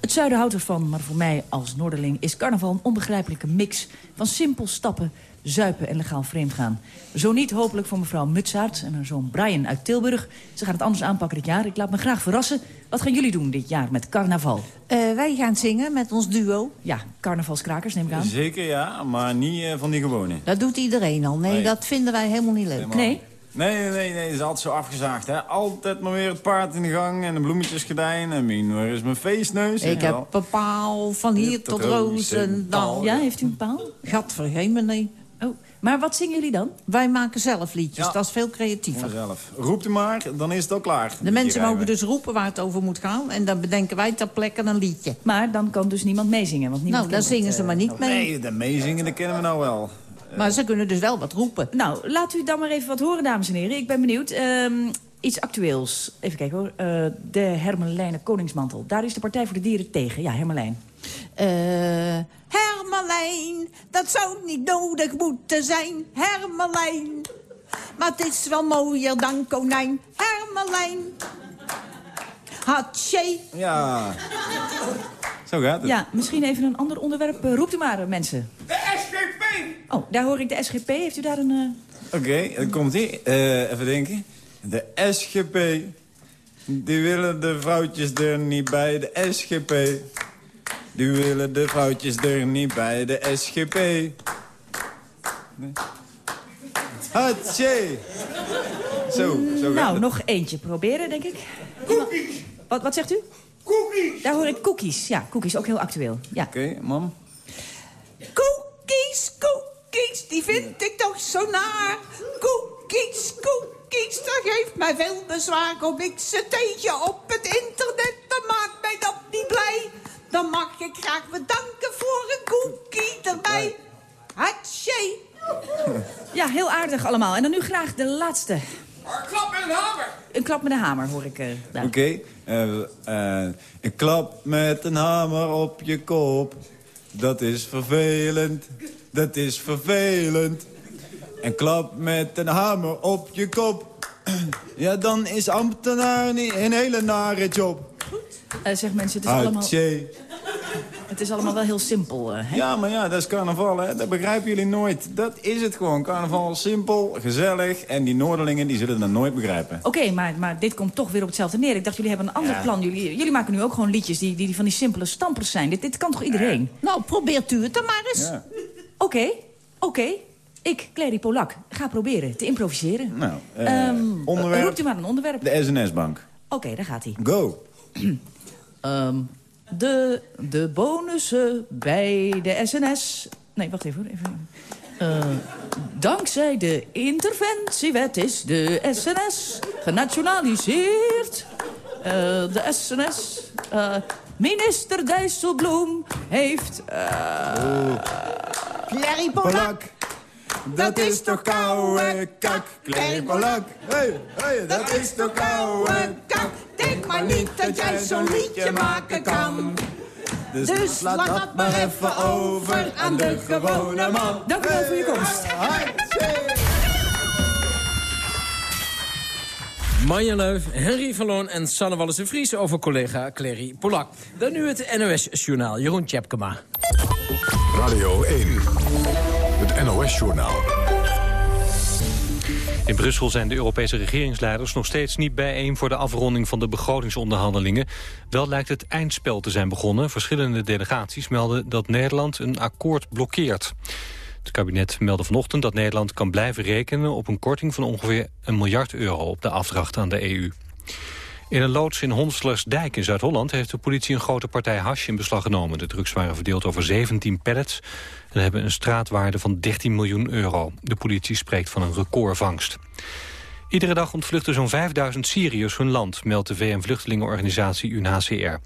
Het zuiden houdt ervan, maar voor mij als Noorderling is carnaval een onbegrijpelijke mix... van simpel stappen, zuipen en legaal vreemdgaan. Zo niet hopelijk voor mevrouw Mutsaert en haar zoon Brian uit Tilburg. Ze gaan het anders aanpakken dit jaar. Ik laat me graag verrassen. Wat gaan jullie doen dit jaar met carnaval? Uh, wij gaan zingen met ons duo. Ja, carnavalskrakers neem ik aan. Zeker ja, maar niet uh, van die gewone. Dat doet iedereen al. Nee, nee. dat vinden wij helemaal niet leuk. Nee? Nee, nee, nee, nee, dat is altijd zo afgezaagd, hè. Altijd maar weer het paard in de gang en de bloemetjes gedijn. En min, waar is mijn feestneus? Ik heb een paal van hier tot Roosendal. Ja, heeft u een paal? Gadvergeem me, nee. Oh, maar wat zingen jullie dan? Wij maken zelf liedjes, dat is veel creatiever. Zelf. Roept u maar, dan is het al klaar. De mensen mogen dus roepen waar het over moet gaan... en dan bedenken wij ter plekke een liedje. Maar dan kan dus niemand meezingen, want niemand Nou, dan zingen ze maar niet mee. Nee, de meezingen, dat kennen we nou wel. Maar ze kunnen dus wel wat roepen. Nou, laat u dan maar even wat horen, dames en heren. Ik ben benieuwd. Um, iets actueels. Even kijken hoor. Uh, de Hermelijnen Koningsmantel. Daar is de Partij voor de Dieren tegen. Ja, Hermelijn. Uh, Hermelijn, dat zou niet nodig moeten zijn. Hermelijn. Maar het is wel mooier dan konijn. Hermelijn. Hatsje. Ja. Zo gaat het. Ja, misschien even een ander onderwerp. Uh, roept u maar, mensen. De SGP! Oh, daar hoor ik de SGP. Heeft u daar een... Uh... Oké, okay, dan komt ie. Uh, even denken. De SGP. Die willen de vrouwtjes er niet bij. De SGP. Die willen de vrouwtjes er niet bij. De SGP. Nee. Hatsje! Zo, zo Nou, nog eentje proberen, denk ik. Cookies! Wat, wat zegt u? Cookies! Daar hoor ik cookies. Ja, cookies, ook heel actueel. Ja. Oké, okay, mam. Cookies, cookies, die vind ik toch zo naar. Cookies, cookies, dat geeft mij veel bezwaar. Kom ik ze tegen op het internet, dan maakt mij dat niet blij. Dan mag ik graag bedanken voor een cookie erbij. Hatsje. Ja, heel aardig allemaal. En dan nu graag de laatste. Een klap met een hamer. Een klap met een hamer, hoor ik. Uh, Oké. Okay. Uh, uh, een klap met een hamer op je kop. Dat is vervelend. Dat is vervelend. Een klap met een hamer op je kop. <clears throat> Ja, dan is ambtenaar niet een hele nare job. Goed. zeg mensen, het is allemaal... Het is allemaal wel heel simpel, hè? Ja, maar ja, dat is carnaval, hè. Dat begrijpen jullie nooit. Dat is het gewoon. Carnaval, simpel, gezellig. En die Noorderlingen, die zullen dat nooit begrijpen. Oké, maar, maar dit komt toch weer op hetzelfde neer. Ik dacht, jullie hebben een ander Ja. plan. Jullie, jullie maken nu ook gewoon liedjes die, die van die simpele stampers zijn. Dit, dit kan toch iedereen? Nou, probeert u het dan maar eens. Ja. Oké, oké. Ik, Clary Polak, ga proberen te improviseren. Nou, eh, Ehm, onderwerp? Roept u maar een onderwerp. De SNS-bank. Oké, daar gaat hij. Go. <clears throat> Ehm, de, de bonussen bij de SNS... Nee, wacht even. hoor, even. Eh, dankzij de interventiewet is de SNS genationaliseerd. Eh, de SNS... eh, minister Dijsselbloem heeft... eh, Clary Polak. Dat is toch koude kak, Clary Polak. Hey, hey, dat is toch koude kak. Maar niet dat jij zo'n liedje maken kan. Dus, Dus laat dat maar even over aan de gewone man. Dank u wel voor je komst. Manja Leuf, Henry Verloon en Sanne Wallis de Vries over collega Clary Polak. Dan nu het NOS-journaal. Jeroen Tjepkema. Radio 1. Het NOS-journaal. In Brussel zijn de Europese regeringsleiders nog steeds niet bijeen voor de afronding van de begrotingsonderhandelingen. Wel lijkt het eindspel te zijn begonnen. Verschillende delegaties melden dat Nederland een akkoord blokkeert. Het kabinet meldde vanochtend dat Nederland kan blijven rekenen op een korting van ongeveer een miljard euro op de afdracht aan de EU. In een loods in Honslersdijk in Zuid-Holland heeft de politie een grote partij hash in beslag genomen. De drugs waren verdeeld over 17 pallets en hebben een straatwaarde van 13 miljoen euro. De politie spreekt van een recordvangst. Iedere dag ontvluchten zo'n 5000 Syriërs hun land, meldt de VN-vluchtelingenorganisatie UNHCR.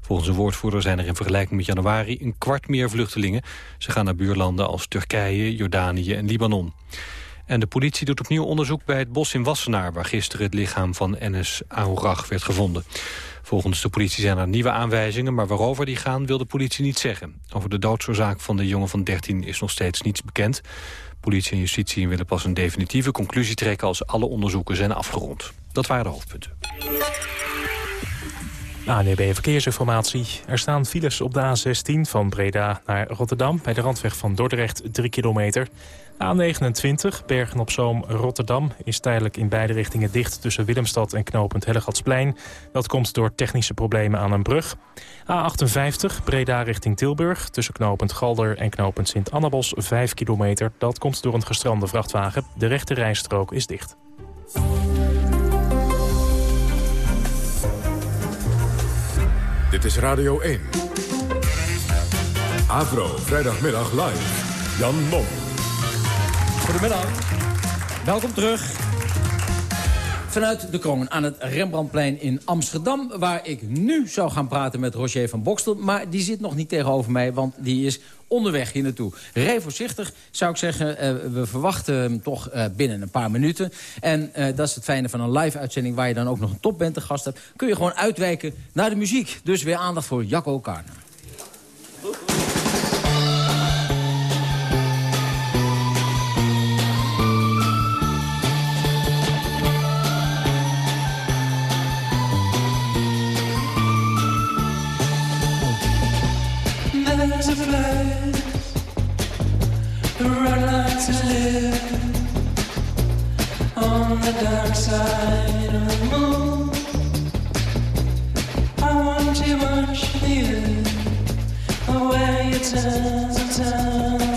Volgens een woordvoerder zijn er in vergelijking met januari een kwart meer vluchtelingen. Ze gaan naar buurlanden als Turkije, Jordanië en Libanon. En de politie doet opnieuw onderzoek bij het bos in Wassenaar... waar gisteren het lichaam van Enes Aourag werd gevonden. Volgens de politie zijn er nieuwe aanwijzingen... maar waarover die gaan wil de politie niet zeggen. Over de doodsoorzaak van de jongen van 13 is nog steeds niets bekend. Politie en justitie willen pas een definitieve conclusie trekken... als alle onderzoeken zijn afgerond. Dat waren de hoofdpunten. ANEB Verkeersinformatie. Er staan files op de A16 van Breda naar Rotterdam... bij de randweg van Dordrecht 3 kilometer. A29 Bergen-op-Zoom Rotterdam is tijdelijk in beide richtingen dicht... tussen Willemstad en knooppunt Hellegatsplein. Dat komt door technische problemen aan een brug. A58 Breda richting Tilburg tussen knooppunt Galder en knooppunt Sint-Annabos 5 kilometer. Dat komt door een gestrande vrachtwagen. De rechte rijstrook is dicht. Dit is Radio 1. Avro, vrijdagmiddag live. Jan Mom. Goedemiddag. Welkom terug. Vanuit de Kroon aan het Rembrandtplein in Amsterdam... waar ik nu zou gaan praten met Roger van Bokstel. Maar die zit nog niet tegenover mij, want die is onderweg hier naartoe. Rij voorzichtig, zou ik zeggen. Eh, we verwachten hem toch eh, binnen een paar minuten. En eh, dat is het fijne van een live-uitzending... waar je dan ook nog een topband te gast hebt. Kun je gewoon uitwijken naar de muziek. Dus weer aandacht voor Jacco Karner. To live on the dark side of the moon. I want to watch the way it turns and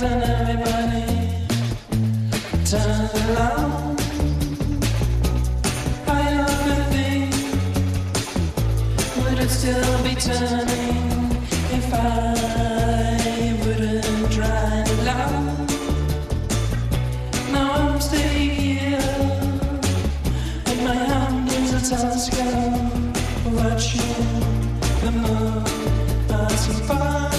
and everybody turns along. I often think, would it still be turning? A telescope, watching the moon passing by.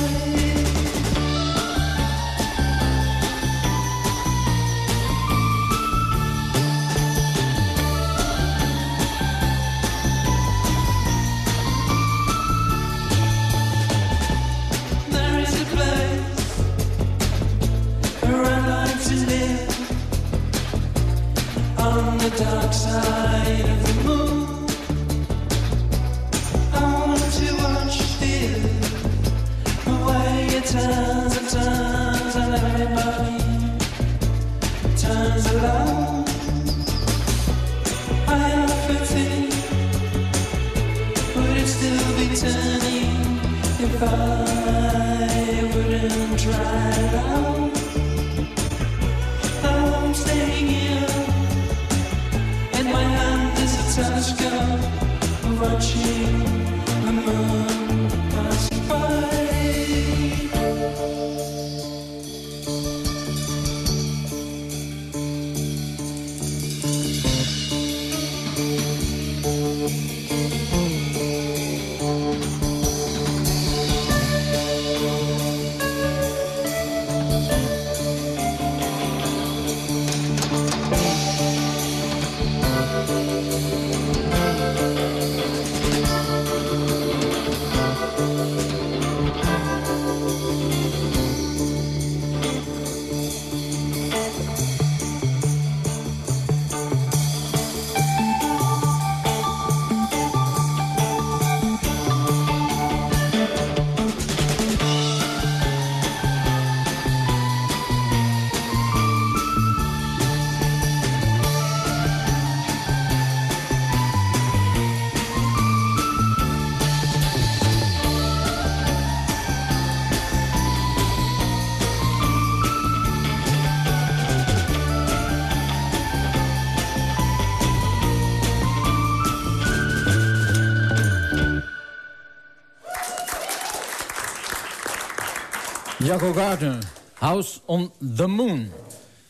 Jacco Gardner, House on the Moon.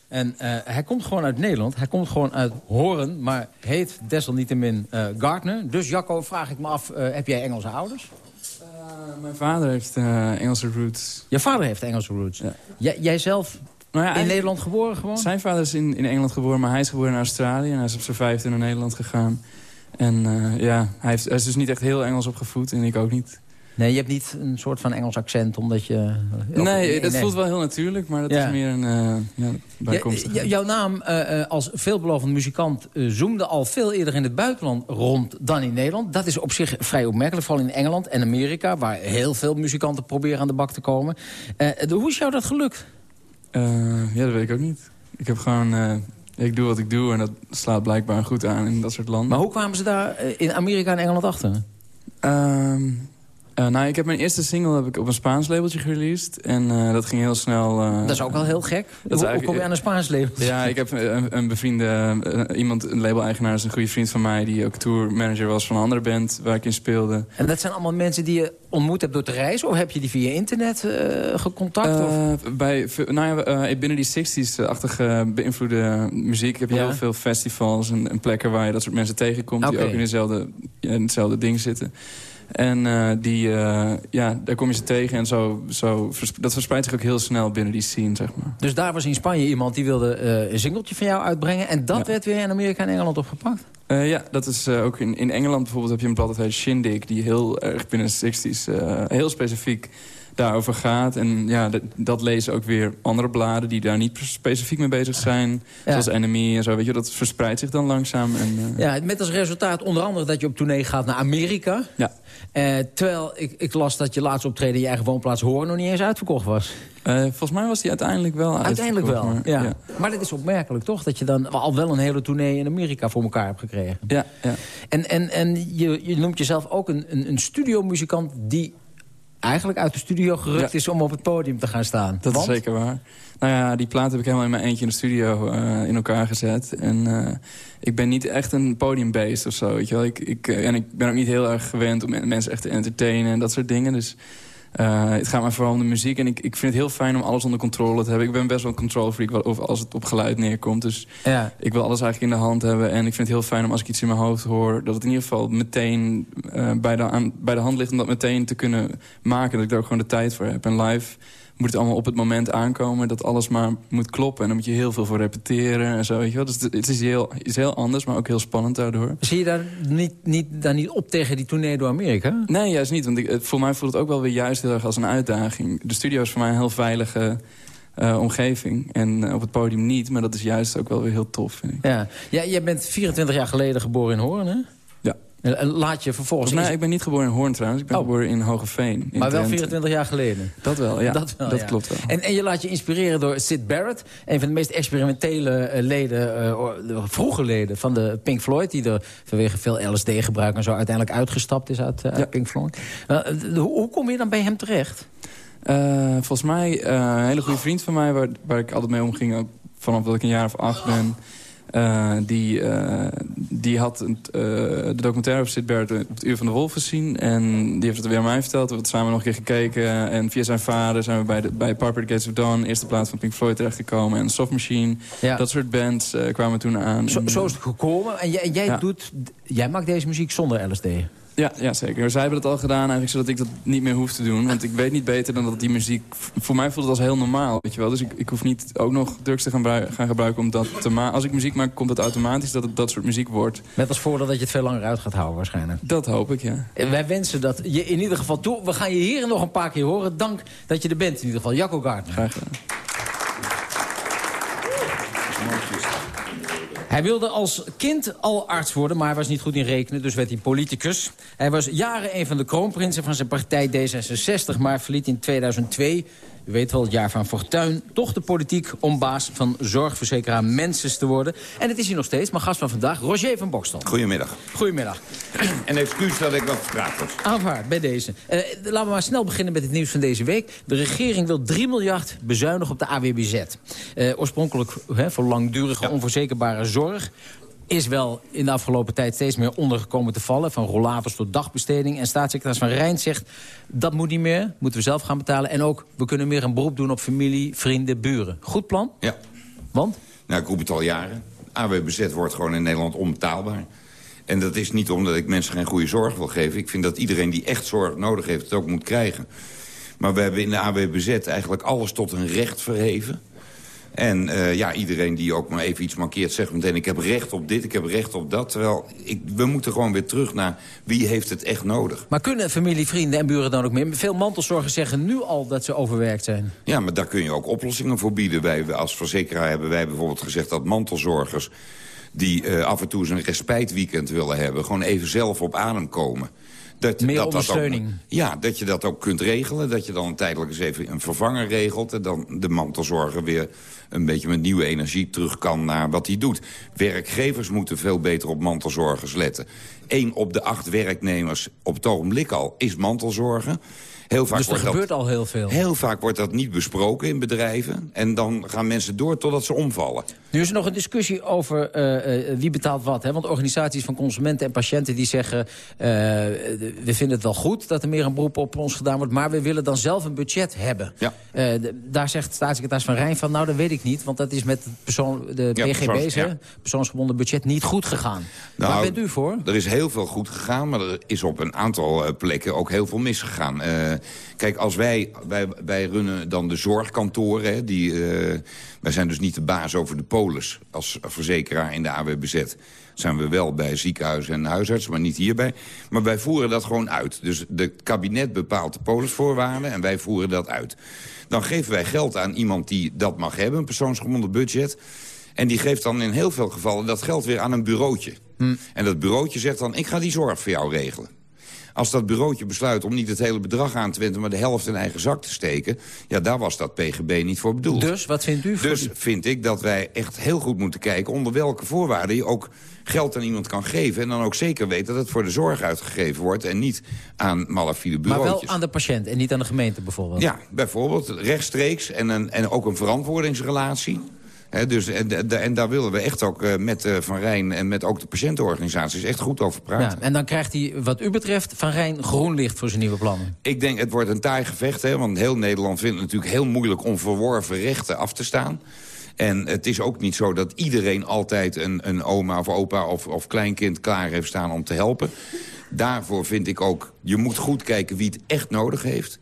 En eh, hij komt gewoon uit Nederland. Hij komt gewoon uit Horen, maar heet desalniettemin uh, Gardner. Dus Jacco, vraag ik me af, eh, heb jij Engelse ouders? mijn vader heeft Engelse roots. Je vader heeft Engelse roots? Ja. jij zelf nou ja, in Nederland geboren gewoon? Zijn vader is in, in Engeland geboren, maar hij is geboren in Australië. En hij is op zijn vijfde naar Nederland gegaan. En ja, hij, heeft, hij is dus niet echt heel Engels opgevoed en ik ook niet. Nee, je hebt niet een soort van Engels accent, omdat je... Nee, dat voelt wel heel natuurlijk, maar dat is meer een uh, ja. Ja, jouw naam uh, als veelbelovend muzikant uh, zoomde al veel eerder in het buitenland rond dan in Nederland. Dat is op zich vrij opmerkelijk, vooral in Engeland en Amerika... waar heel veel muzikanten proberen aan de bak te komen. hoe is jou dat gelukt? ja, dat weet ik ook niet. Ik heb gewoon... ik doe wat ik doe en dat slaat blijkbaar goed aan in dat soort landen. Maar hoe kwamen ze daar in Amerika en Engeland achter? Ehm, uh, nou, ik heb mijn eerste single heb ik op een Spaans labeltje gereleased. En uh, dat ging heel snel... Uh, dat is ook wel heel gek. hoe, hoe kom je aan een Spaans label? Ja, ik heb een, een bevriende... iemand, een label-eigenaar is een goede vriend van mij... die ook tourmanager was van een andere band waar ik in speelde. En dat zijn allemaal mensen die je ontmoet hebt door te reizen? Of heb je die via internet gecontact? Of? Bij, nou ja, binnen die 60s-achtige beïnvloede muziek... heb je heel veel festivals en, en, plekken waar je dat soort mensen tegenkomt... Okay. die ook in dezelfde, in hetzelfde ding zitten. En uh, die, uh, ja, daar kom je ze tegen en zo, zo dat verspreidt zich ook heel snel binnen die scene, zeg maar. Dus daar was in Spanje iemand die wilde uh, een singeltje van jou uitbrengen... en dat ja. werd weer in Amerika en Engeland opgepakt? ja, dat is ook in, in Engeland bijvoorbeeld heb je een blad dat heet Shindig... die heel erg binnen de 60s heel specifiek daarover gaat. En ja, dat, lezen ook weer andere bladen die daar niet specifiek mee bezig zijn. Ja. Zoals Enemy en zo, weet je, dat verspreidt zich dan langzaam. En, uh... Ja, met als resultaat onder andere dat je op tournee gaat naar Amerika. Ja. Uh, terwijl ik, ik las dat je laatste optreden in je eigen woonplaats Hoorn nog niet eens uitverkocht was. Uh, volgens mij was die uiteindelijk wel Uiteindelijk wel, maar, ja. ja. Maar dat is opmerkelijk toch? Dat je dan al wel een hele tournee in Amerika voor elkaar hebt gekregen. Ja, ja. En, en, en je, je noemt jezelf ook een, een, een studiomuzikant die eigenlijk uit de studio gerukt is om op het podium te gaan staan. Dat Want? is zeker waar. Nou ja, die plaat heb ik helemaal in mijn eentje in de studio uh, in elkaar gezet. En uh, ik ben niet echt een podiumbeest of zo, weet je wel. Ik, ik, uh, en ik ben ook niet heel erg gewend om mensen echt te entertainen en dat soort dingen. Dus uh, het gaat maar vooral om de muziek. En ik, ik vind het heel fijn om alles onder controle te hebben. Ik ben best wel een control freak over als het op geluid neerkomt. Dus ja. ik wil alles eigenlijk in de hand hebben. En ik vind het heel fijn om als ik iets in mijn hoofd hoor... dat het in ieder geval meteen uh, bij, de aan, bij de hand ligt om dat meteen te kunnen maken. Dat ik daar ook gewoon de tijd voor heb. En live moet het allemaal op het moment aankomen. Dat alles maar moet kloppen. En dan moet je heel veel voor repeteren en zo. Weet je wel? Dus het is heel, is heel anders, maar ook heel spannend daardoor. Zie je daar niet, niet, daar niet op tegen die tournee door Amerika? Nee, juist niet. Want ik, voor mij voelt het ook wel weer juist heel erg als een uitdaging. De studio is voor mij een heel veilige... Uh, omgeving. En uh, op het podium niet, maar dat is juist ook wel weer heel tof, vind ik. Ja, ja jij bent 24 jaar geleden geboren in Hoorn, hè? Laat je vervolgens... Volgens mij, ik ben niet geboren in Hoorn trouwens. Ik ben geboren in Hogeveen. in maar wel Drenthe. 24 jaar geleden. Dat wel, ja. <laughs> Dat, wel, Dat ja. klopt wel. En, en je laat je inspireren door Sid Barrett. Een van de meest experimentele eh, leden, eh, de vroege leden van de Pink Floyd. Die er vanwege veel LSD-gebruik en zo uiteindelijk uitgestapt is uit, eh, uit Pink Floyd. De- hoe, hoe kom je dan bij hem terecht? Eh, volgens mij eh, een hele goede vriend van mij... Waar, waar ik altijd mee omging, ook vanaf dat ik een jaar of acht ben... eh, die, eh, die had eh, de documentaire over Sid Barrett op het Uur van de Wolf gezien. En die heeft het weer aan mij verteld. We hebben het samen nog een keer gekeken. En via zijn vader zijn we bij, de, bij Parker the Gates of Dawn... eerste plaats van Pink Floyd terechtgekomen. En Soft Machine, Ja. dat soort bands kwamen toen aan. Zo, En, zo is het gekomen. En jij, en jij, Ja. doet, jij maakt deze muziek zonder LSD. Ja, ja, zeker. Zij hebben dat al gedaan eigenlijk zodat ik dat niet meer hoef te doen. Want ik weet niet beter dan dat die muziek... Voor mij voelt het als heel normaal, weet je wel. Dus ik, ik hoef niet ook nog drugs te gaan, gaan gebruiken om dat te maken. Als ik muziek maak, komt het automatisch dat het dat soort muziek wordt. Met als voordeel dat je het veel langer uit gaat houden waarschijnlijk. Dat hoop ik, ja. Wij wensen dat je in ieder geval toe. We gaan je hier nog een paar keer horen. Dank dat je er bent in ieder geval. Jacco Gardner. Graag gedaan. Hij wilde als kind al arts worden, maar hij was niet goed in rekenen, dus werd hij politicus. Hij was jaren een van de kroonprinsen van zijn partij D66, maar verliet in 2002, u weet wel, het jaar van Fortuin, toch de politiek om baas van zorgverzekeraar Menses te worden. En het is hij nog steeds, maar gast van vandaag, Roger van Bokstel. Goedemiddag. Goedemiddag. En excuus dat ik wat vertraagd was. Aanvaard, bij deze. Eh, laten we maar snel beginnen met het nieuws van deze week. De regering wil 3 miljard bezuinigen op de AWBZ. Eh, oorspronkelijk voor langdurige, onverzekerbare zorg is wel in de afgelopen tijd steeds meer ondergekomen te vallen. Van rollators tot dagbesteding. En staatssecretaris Van Rijn zegt, dat moet niet meer. Moeten we zelf gaan betalen. En ook, we kunnen meer een beroep doen op familie, vrienden, buren. Goed plan? Ja. Want? Nou, ik roep het al jaren. AWBZ wordt gewoon in Nederland onbetaalbaar. En dat is niet omdat ik mensen geen goede zorg wil geven. Ik vind dat iedereen die echt zorg nodig heeft het ook moet krijgen. Maar we hebben in de AWBZ eigenlijk alles tot een recht verheven. En eh, ja, iedereen die ook maar even iets markeert zegt meteen... ik heb recht op dit, ik heb recht op dat. Terwijl ik, we moeten gewoon weer terug naar wie heeft het echt nodig. Maar kunnen familie, vrienden en buren dan ook meer? Veel mantelzorgers zeggen nu al dat ze overwerkt zijn. Ja, maar daar kun je ook oplossingen voor bieden. Wij, als verzekeraar hebben wij bijvoorbeeld gezegd dat mantelzorgers... die eh, af en toe eens een respijtweekend willen hebben... gewoon even zelf op adem komen. Dat, Meer dat ondersteuning. Dat ook, ja, dat je dat ook kunt regelen. Dat je dan tijdelijk eens even een vervanger regelt. En dan de mantelzorger weer een beetje met nieuwe energie terug kan naar wat hij doet. Werkgevers moeten veel beter op mantelzorgers letten. Eén op de acht werknemers op het ogenblik al is mantelzorgen. Heel vaak dus er wordt dat- gebeurt al heel veel. Heel vaak wordt dat niet besproken in bedrijven. En dan gaan mensen door totdat ze omvallen. Nu is er nog een discussie over eh, eh, wie betaalt wat. Hè? Want organisaties van consumenten en patiënten die zeggen... eh, we vinden het wel goed dat er meer een beroep op ons gedaan wordt... maar we willen dan zelf een budget hebben. Ja. De- daar zegt staatssecretaris Van Rijn van... nou, dat weet ik niet, want dat is met persoon, de Ja, PGB's, persoons- hè, ja. persoonsgebonden budget, niet goed gegaan. Waar Nou, bent u voor? Er is heel veel goed gegaan, maar er is op een aantal plekken ook heel veel misgegaan. Kijk, als wij, wij, wij runnen dan de zorgkantoren, hè, die, eh, wij zijn dus niet de baas over de polis als verzekeraar in de AWBZ. Zijn we wel bij ziekenhuizen en huisartsen, maar niet hierbij. Maar wij voeren dat gewoon uit. Dus het kabinet bepaalt de polisvoorwaarden en wij voeren dat uit. Dan geven wij geld aan iemand die dat mag hebben, een persoonsgebonden budget. En die geeft dan in heel veel gevallen dat geld weer aan een bureautje. En dat bureautje zegt dan, ik ga die zorg voor jou regelen. Als dat bureautje besluit om niet het hele bedrag aan te wenden... maar de helft in eigen zak te steken... ja, daar was dat PGB niet voor bedoeld. Dus, wat vindt u? Voor Dus vind ik dat wij echt heel goed moeten kijken... onder welke voorwaarden je ook geld aan iemand kan geven... en dan ook zeker weten dat het voor de zorg uitgegeven wordt... en niet aan malafide maar bureautjes. wel aan de patiënt en niet aan de gemeente bijvoorbeeld. Ja, bijvoorbeeld rechtstreeks en, een, en ook een verantwoordingsrelatie. Dus, en, en- daar willen we echt ook eh, met eh, Van Rijn en met ook de patiëntenorganisaties echt goed over praten. Ja, en dan krijgt hij, wat u betreft, Van Rijn groen licht voor zijn nieuwe plannen. Ik denk, het wordt een taai gevecht, hè, want heel Nederland vindt het natuurlijk heel moeilijk om verworven rechten af te staan. En het is ook niet zo dat iedereen altijd een, een oma of opa of, of kleinkind klaar heeft staan om te helpen. Daarvoor vind ik ook, je moet goed kijken wie het echt nodig heeft.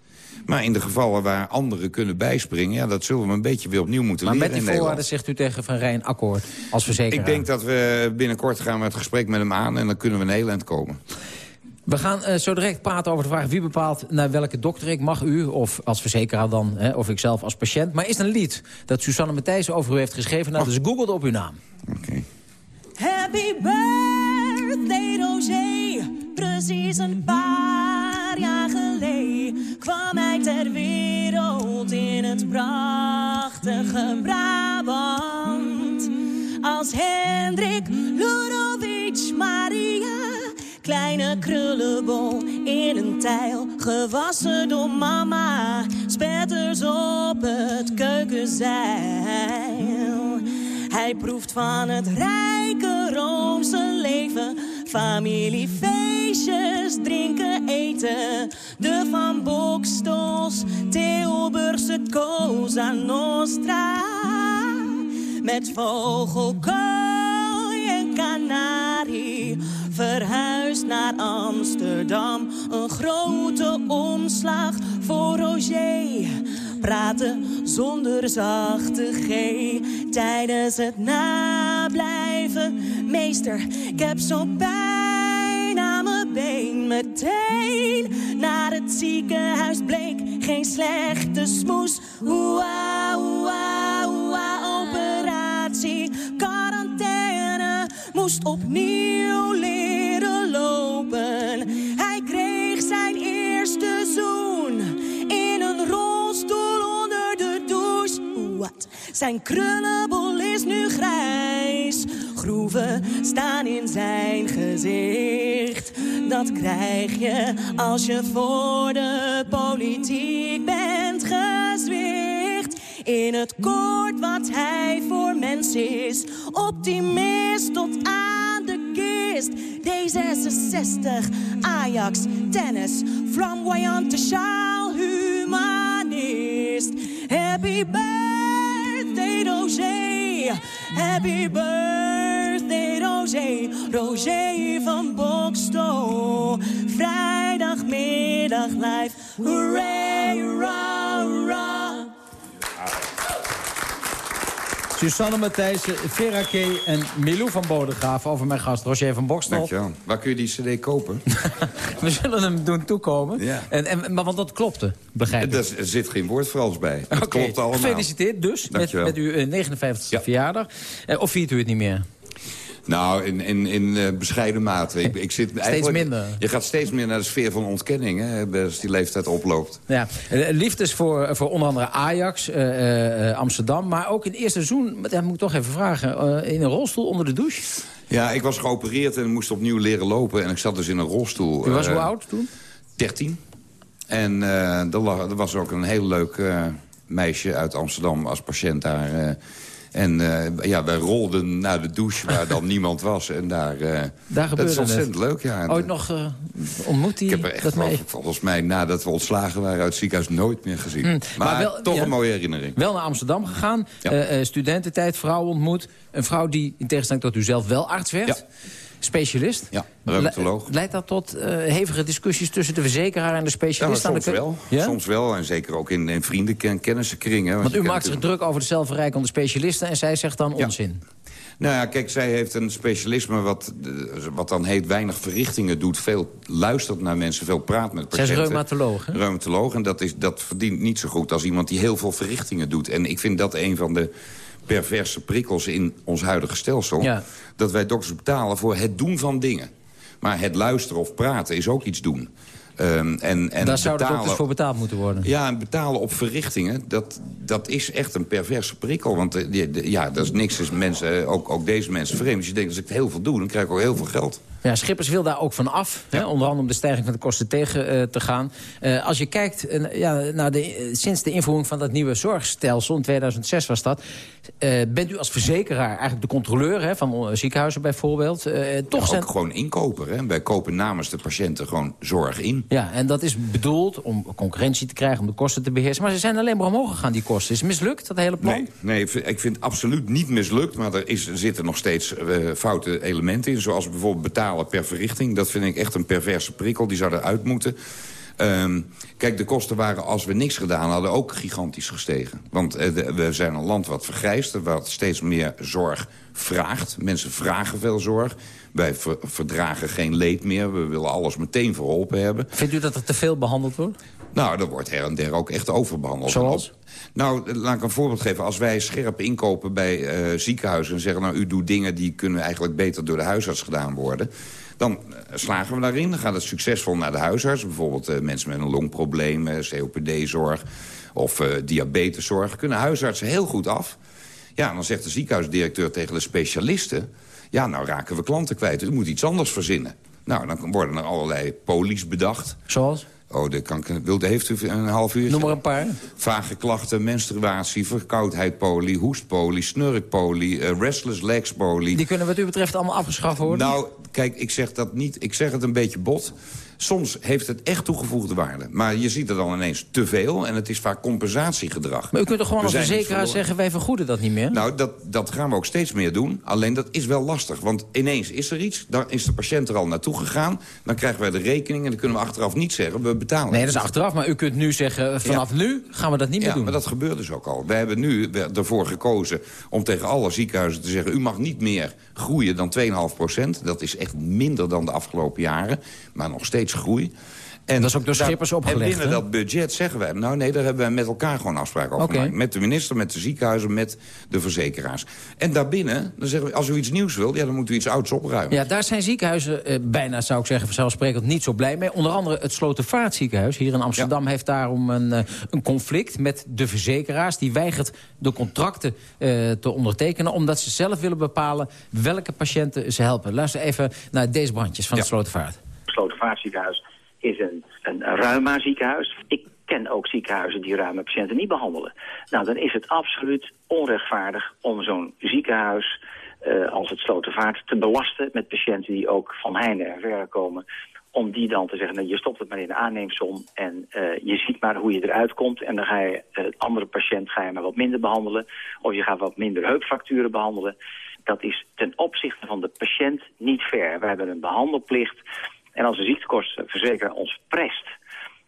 Maar in de gevallen waar anderen kunnen bijspringen... Ja, dat zullen we een beetje weer opnieuw moeten Maar leren met die voorwaarden zegt u tegen Van Rijn akkoord als verzekeraar. Ik denk dat we binnenkort gaan we het gesprek met hem aan... en dan kunnen we een heel eind komen. We gaan eh, zo direct praten over de vraag wie bepaalt naar welke dokter ik mag. U of als verzekeraar dan, hè, of ik zelf als patiënt. Maar is er een lied dat Susanne Matthijssen over u heeft geschreven? Nou, dus googelde op uw naam. Happy birthday, Roger. Precies een paar jaar geleden kwam hij ter wereld in het prachtige Brabant. Als Hendrik Ludovic Maria, kleine krullenbol in een tijl, gewassen door mama, spetters op het keukenzeil. Hij proeft van het rijke Roomse leven. Familiefeestjes, drinken, eten. De Van Bokstels, Tilburgse Cosa Nostra. Met vogelkooi en kanarie. Verhuisd naar Amsterdam. Een grote omslag voor Roger praten zonder zachte G. Tijdens het nablijven, meester, ik heb zo pijn Meteen naar het ziekenhuis bleek geen slechte smoes. Oea, oea, operatie, quarantaine, moest opnieuw leren lopen. Hij kreeg zijn eerste zoen in een rolstoel onder de douche. Wat? Zijn krullenbol is nu grijs. Groeven staan in zijn gezicht. Dat krijg je als je voor de politiek bent gezwicht. In het kort wat hij voor mens is. Optimist tot aan de kist. D66, Ajax, tennis. Flamboyant de sjaal, humanist. Happy birthday, Roger. Happy birthday, Roger. Roger van Boksto. Vrijdagmiddag live. Hooray, ra, ra. Susanne Matthijssen, Vera K. en Milou van Bodegraaf over mijn gast Roger van Bokstel. Dankjewel. Waar kun je die cd kopen? <laughs> We zullen hem doen toekomen. Ja. En, en, maar want dat klopte, begrijp ik. Er zit geen woord voor alles bij. Dat klopt allemaal. Gefeliciteerd dus met, Dankjewel. met uw eh, 59e verjaardag. Eh, of viert u het niet meer? Nou, in, in, in eh, bescheiden mate. Ik, ik zit <laughs> eigenlijk- minder. Je gaat steeds meer naar de sfeer van ontkenning, hè, als die leeftijd oploopt. Ja, eh, liefdes voor, voor onder andere Ajax, eh, eh, Amsterdam. Maar ook in het eerste seizoen, dat moet ik toch even vragen... eh, in een rolstoel onder de douche. Ja, ik was geopereerd en moest opnieuw leren lopen. En ik zat dus in een rolstoel. U was eh, hoe oud toen? 13. En eh, er, lag, er was ook een heel leuk eh, meisje uit Amsterdam als patiënt daar. En eh, ja, wij rolden naar de douche waar dan <laughs> niemand was. En daar, eh, Daar dat gebeurde is ontzettend het. leuk, ja. Ooit nog eh, ontmoet die ik heb er echt wel, volgens mij nadat we ontslagen waren uit het ziekenhuis nooit meer gezien. Hm, Maar, maar wel- toch ja. een mooie herinnering. Wel naar Amsterdam gegaan, Ja. studententijd, vrouw ontmoet. Een vrouw die, in tegenstelling tot u zelf, wel arts werd. Specialist. Ja, reumatoloog. Le- Leidt dat tot eh, hevige discussies tussen de verzekeraar en de specialist? soms wel. Ja? Soms wel. En zeker ook in, in vrienden- en kennissenkringen. Want u maakt zich druk over de zelfverrijkende specialisten... en zij zegt dan Ja. onzin. Nou ja, kijk, zij heeft een specialisme wat, wat dan heet weinig verrichtingen doet. Veel luistert naar mensen, veel praat met Zij is patiënten. reumatoloog, hè? Reumatoloog. En dat, is, dat verdient niet zo goed als iemand die heel veel verrichtingen doet. En ik vind dat een van de perverse prikkels in ons huidige stelsel. Ja. Dat wij dokters betalen voor het doen van dingen. Maar het luisteren of praten is ook iets doen. Ehm, en, en Daar zouden betalen- voor betaald moeten worden. ja, en betalen op verrichtingen, dat, dat is echt een perverse prikkel. Want eh, ja, dat is niks, is mensen, eh, ook, ook deze mensen vreemd. Dus je denkt, als ik heel veel doe, dan krijg ik ook heel veel geld. Ja, Schippers wil daar ook van af. Hè, onder andere om de stijging van de kosten tegen eh, te gaan. Als je kijkt ja, naar de, sinds de invoering van dat nieuwe zorgstelsel... in 2006 was dat... eh, bent u als verzekeraar eigenlijk de controleur hè, van eh, ziekenhuizen bijvoorbeeld. Eh, toch zijn, ook gewoon inkoper. Hè? Wij kopen namens de patiënten gewoon zorg in. ja, en dat is bedoeld om concurrentie te krijgen... om de kosten te beheersen. Maar ze zijn alleen maar omhoog gegaan, die kosten. Is mislukt, dat hele plan? Nee, nee, ik vind- het absoluut niet mislukt. Maar er, is, er zitten nog steeds eh, foute elementen in. Zoals bijvoorbeeld betalen per verrichting. Dat vind ik echt een perverse prikkel. Die zou eruit moeten. Ehm, kijk, de kosten waren als we niks gedaan hadden ook gigantisch gestegen. Want eh, de- we zijn een land wat vergrijst, wat steeds meer zorg vraagt. Mensen vragen veel zorg. Wij ver- verdragen geen leed meer. We willen alles meteen verholpen hebben. Vindt u dat er te veel behandeld wordt? Nou, er wordt her en der ook echt overbehandeld. Zoals? Nou, laat ik een voorbeeld geven. Als wij scherp inkopen bij uh, ziekenhuizen en zeggen... nou, u doet dingen die kunnen eigenlijk beter door de huisarts gedaan worden... dan uh, slagen we daarin. Dan gaat het succesvol naar de huisarts. Bijvoorbeeld uh, mensen met een longprobleem, COPD-zorg of diabeteszorg. Kunnen huisartsen heel goed af. Ja, dan zegt de ziekenhuisdirecteur tegen de specialisten... ja, nou raken we klanten kwijt, u moet iets anders verzinnen. Nou, dan worden er allerlei polies bedacht. Zoals? Oh, dat kan, wilde, heeft u een half uur? Noem maar een paar. Vage klachten, menstruatie, verkoudheidpolie, hoestpolie, snurkpolie, uh, restless legs polie. Die kunnen wat u betreft allemaal afgeschaft worden? Nou, kijk, ik zeg dat niet. Ik zeg het een beetje bot. Soms heeft het echt toegevoegde waarde. Maar je ziet er dan ineens te veel en het is vaak compensatiegedrag. Maar u kunt toch gewoon als verzekeraar zeggen... wij vergoeden dat niet meer? Nou, dat, dat gaan we ook steeds meer doen. Alleen dat is wel lastig. Want ineens is er iets, dan is de patiënt er al naartoe gegaan... dan krijgen wij de rekening en dan kunnen we achteraf niet zeggen... we betalen. Nee, dat is achteraf, maar u kunt nu zeggen... vanaf nu gaan we dat niet meer ja, doen. maar dat gebeurt dus ook al. We hebben nu ervoor gekozen om tegen alle ziekenhuizen te zeggen... u mag niet meer groeien dan 2,5 procent. Dat is echt minder dan de afgelopen jaren, maar nog steeds groei. En dat is ook door Schippers opgelegd, En binnen dat budget zeggen wij... nou nee, daar hebben wij met elkaar gewoon afspraken over okay. gemaakt. Met de minister, met de ziekenhuizen, met de verzekeraars. En daarbinnen, dan zeggen we, als u iets nieuws wilt... Ja, dan moet u iets ouds opruimen. Ja, daar zijn ziekenhuizen eh, bijna, zou ik zeggen, vanzelfsprekend niet zo blij mee. Onder andere het Slotervaartziekenhuis hier in Amsterdam... Ja. heeft daarom een, uh, een conflict met de verzekeraars. Die weigert de contracten uh, te ondertekenen... omdat ze zelf willen bepalen welke patiënten ze helpen. Luister even naar deze brandjes van ja. het Slotervaart. Het Slotervaartziekenhuis is een, een reuma ziekenhuis. Ik ken ook ziekenhuizen die ruime patiënten niet behandelen. Nou, dan is het absoluut onrechtvaardig om zo'n ziekenhuis uh, als het Slotervaart te belasten met patiënten die ook van heinde en verre komen. Om die dan te zeggen, nou, je stopt het maar in de aanneemsom en uh, je ziet maar hoe je eruit komt. En dan ga je uh, andere patiënt ga je maar wat minder behandelen. Of je gaat wat minder heupfracturen behandelen. Dat is ten opzichte van de patiënt niet fair. We hebben een behandelplicht. En als de ziektekostenverzekeraar ons prest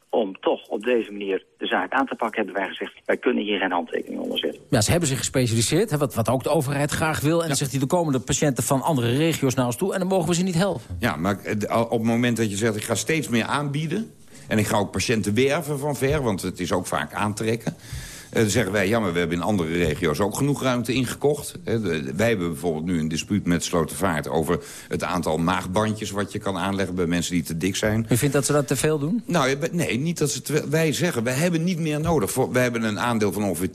om toch op deze manier de zaak aan te pakken... hebben wij gezegd, wij kunnen hier geen handtekening onder zetten. Ja, ze hebben zich gespecialiseerd, hè, wat, wat ook de overheid graag wil. En dan zegt hij, er komen de patiënten van andere regio's naar ons toe... en dan mogen we ze niet helpen. Ja, maar op het moment dat je zegt, ik ga steeds meer aanbieden... en ik ga ook patiënten werven van ver, want het is ook vaak aantrekken... Uh, dan zeggen wij, ja, maar we hebben in andere regio's ook genoeg ruimte ingekocht. De, wij hebben bijvoorbeeld nu een dispuut met Slotervaart... over het aantal maagbandjes wat je kan aanleggen bij mensen die te dik zijn. U vindt dat ze dat te veel doen? Nou, nee, niet dat ze te, wij zeggen, wij hebben niet meer nodig. Wij hebben een aandeel van ongeveer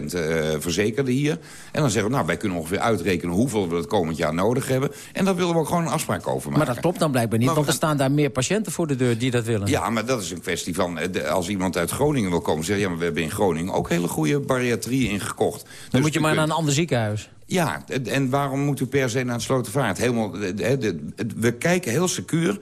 10% uh, verzekerden hier. En dan zeggen we, nou, wij kunnen ongeveer uitrekenen... hoeveel we het komend jaar nodig hebben. En daar willen we ook gewoon een afspraak over maken. Maar dat klopt dan blijkbaar niet, maar want er staan daar meer patiënten voor de deur die dat willen. Ja, maar dat is een kwestie van, als iemand uit Groningen wil komen... zeggen, ja, maar we hebben in Groningen ook hele goede bariatrie ingekocht. Dan dus moet je maar kunt... naar een ander ziekenhuis. Ja, en waarom moet u per se naar het Slotervaart? Helemaal, de, we kijken heel secuur.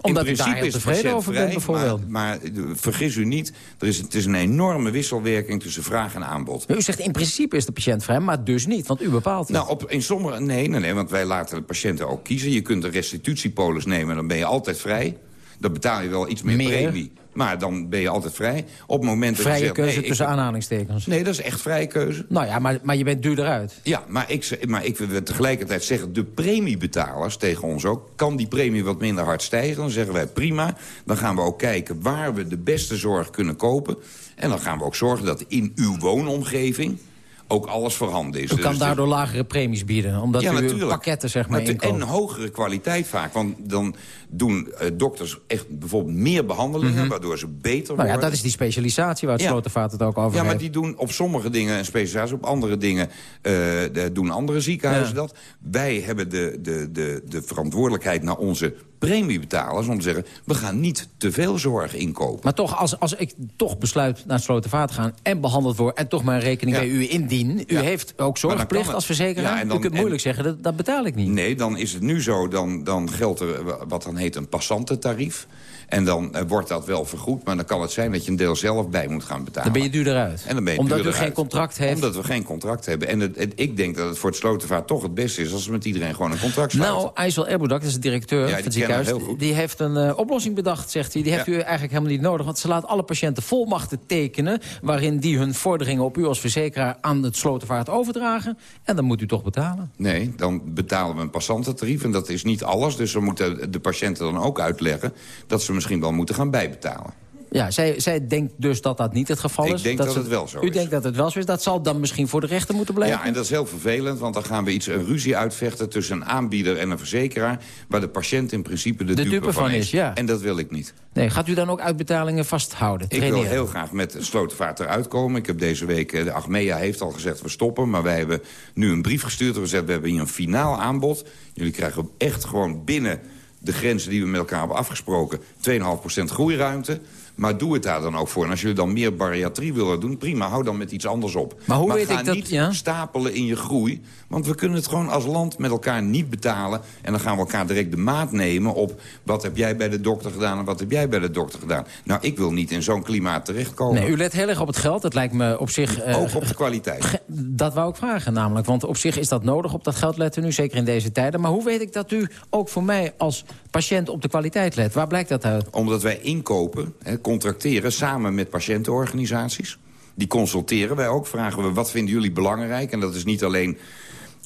Omdat ik daar heel tevreden over ben, bijvoorbeeld. Maar, maar, vergis u niet, er is, het is een enorme wisselwerking tussen vraag en aanbod. U zegt in principe is de patiënt vrij, maar dus niet, want u bepaalt het. Nou, op, in sommige, nee, nee, nee, want wij laten de patiënten ook kiezen. Je kunt een restitutiepolis nemen, dan ben je altijd vrij. Dan betaal je wel iets meer, meer? premie. Maar dan ben je altijd vrij. Op het moment dat vrije je zegt, keuze nee, tussen ik, aanhalingstekens. Nee, dat is echt vrije keuze. Nou ja, maar, maar je bent duurder uit. Ja, maar ik, maar ik wil tegelijkertijd zeggen... de premiebetalers tegen ons ook... kan die premie wat minder hard stijgen. Dan zeggen wij prima. Dan gaan we ook kijken waar we de beste zorg kunnen kopen. En dan gaan we ook zorgen dat in uw woonomgeving ook alles voorhanden is. U kan dus daardoor lagere premies bieden, omdat ja, u natuurlijk. pakketten zeg maar En een hogere kwaliteit vaak, want dan doen uh, dokters echt bijvoorbeeld meer behandelingen... Mm -hmm. waardoor ze beter nou worden. Ja, dat is die specialisatie waar het ja. Slotervaart het ook over Ja, heeft. maar die doen op sommige dingen een specialisatie, op andere dingen uh, de, doen andere ziekenhuizen ja. dat. Wij hebben de, de, de, de verantwoordelijkheid naar onze premiebetalers om te zeggen... we gaan niet te veel zorg inkopen. Maar toch, als, als ik toch besluit naar het Slotervaart te gaan... en behandeld word en toch mijn rekening ja. bij u indien... u ja. heeft ook zorgplicht het, als verzekeraar. Ja, dan, u kunt moeilijk en, zeggen, dat, dat betaal ik niet. Nee, dan is het nu zo, dan, dan geldt er wat dan heet een passantentarief... En dan uh, wordt dat wel vergoed, maar dan kan het zijn dat je een deel zelf bij moet gaan betalen. Dan ben je duurder uit. En dan ben je Omdat duurder u geen contract heeft. Omdat we geen contract hebben. En het, het, ik denk dat het voor het slotenvaart toch het beste is... als we met iedereen gewoon een contract sluiten. Nou, IJssel Erbodak, dat is de directeur ja, van het ziekenhuis... die heeft een uh, oplossing bedacht, zegt hij. Die heeft ja. u eigenlijk helemaal niet nodig. Want ze laat alle patiënten volmachten tekenen... waarin die hun vorderingen op u als verzekeraar aan het slotenvaart overdragen. En dan moet u toch betalen. Nee, dan betalen we een passantentarief. En dat is niet alles. Dus we moeten de patiënten dan ook uitleggen... dat ze misschien wel moeten gaan bijbetalen. Ja, zij, zij denkt dus dat dat niet het geval Ik is. denk dat ze- het wel zo U is. denkt dat het wel zo is. Dat zal dan misschien voor de rechter moeten blijven? Ja, en dat is heel vervelend, want dan gaan we iets een ruzie uitvechten... tussen een aanbieder en een verzekeraar... waar de patiënt in principe de, De dupe van is, ja. En dat wil ik niet. Nee, gaat u dan ook uitbetalingen vasthouden? Ik wil heel graag met Slotenvaart eruit komen. Ik heb deze week, eh, de Achmea heeft al gezegd we stoppen... maar wij hebben nu een brief gestuurd en gezegd... we hebben hier een finaal aanbod. Jullie krijgen echt gewoon binnen de grenzen die we met elkaar hebben afgesproken... 2,5% groeiruimte. Maar doe het daar dan ook voor. En als jullie dan meer bariatrie willen doen, prima. Hou dan met iets anders op. Maar hoe weet ga ik dat- niet ja? stapelen in je groei. Want we kunnen het gewoon als land met elkaar niet betalen. En dan gaan we elkaar direct de maat nemen op... wat heb jij bij de dokter gedaan en wat heb jij bij de dokter gedaan. Nou, ik wil niet in zo'n klimaat terechtkomen. Nee, u let heel erg op het geld. Dat lijkt me op zich... eh, Ook op de kwaliteit. Dat wou ik vragen namelijk. Want op zich is dat nodig, op dat geld letten nu. Zeker in deze tijden. Maar hoe weet ik dat u ook voor mij als patiënt op de kwaliteit let? Waar blijkt dat uit? Omdat wij inkopen, contracteren samen met patiëntenorganisaties. Die consulteren wij ook. Vragen we, wat vinden jullie belangrijk? En dat is niet alleen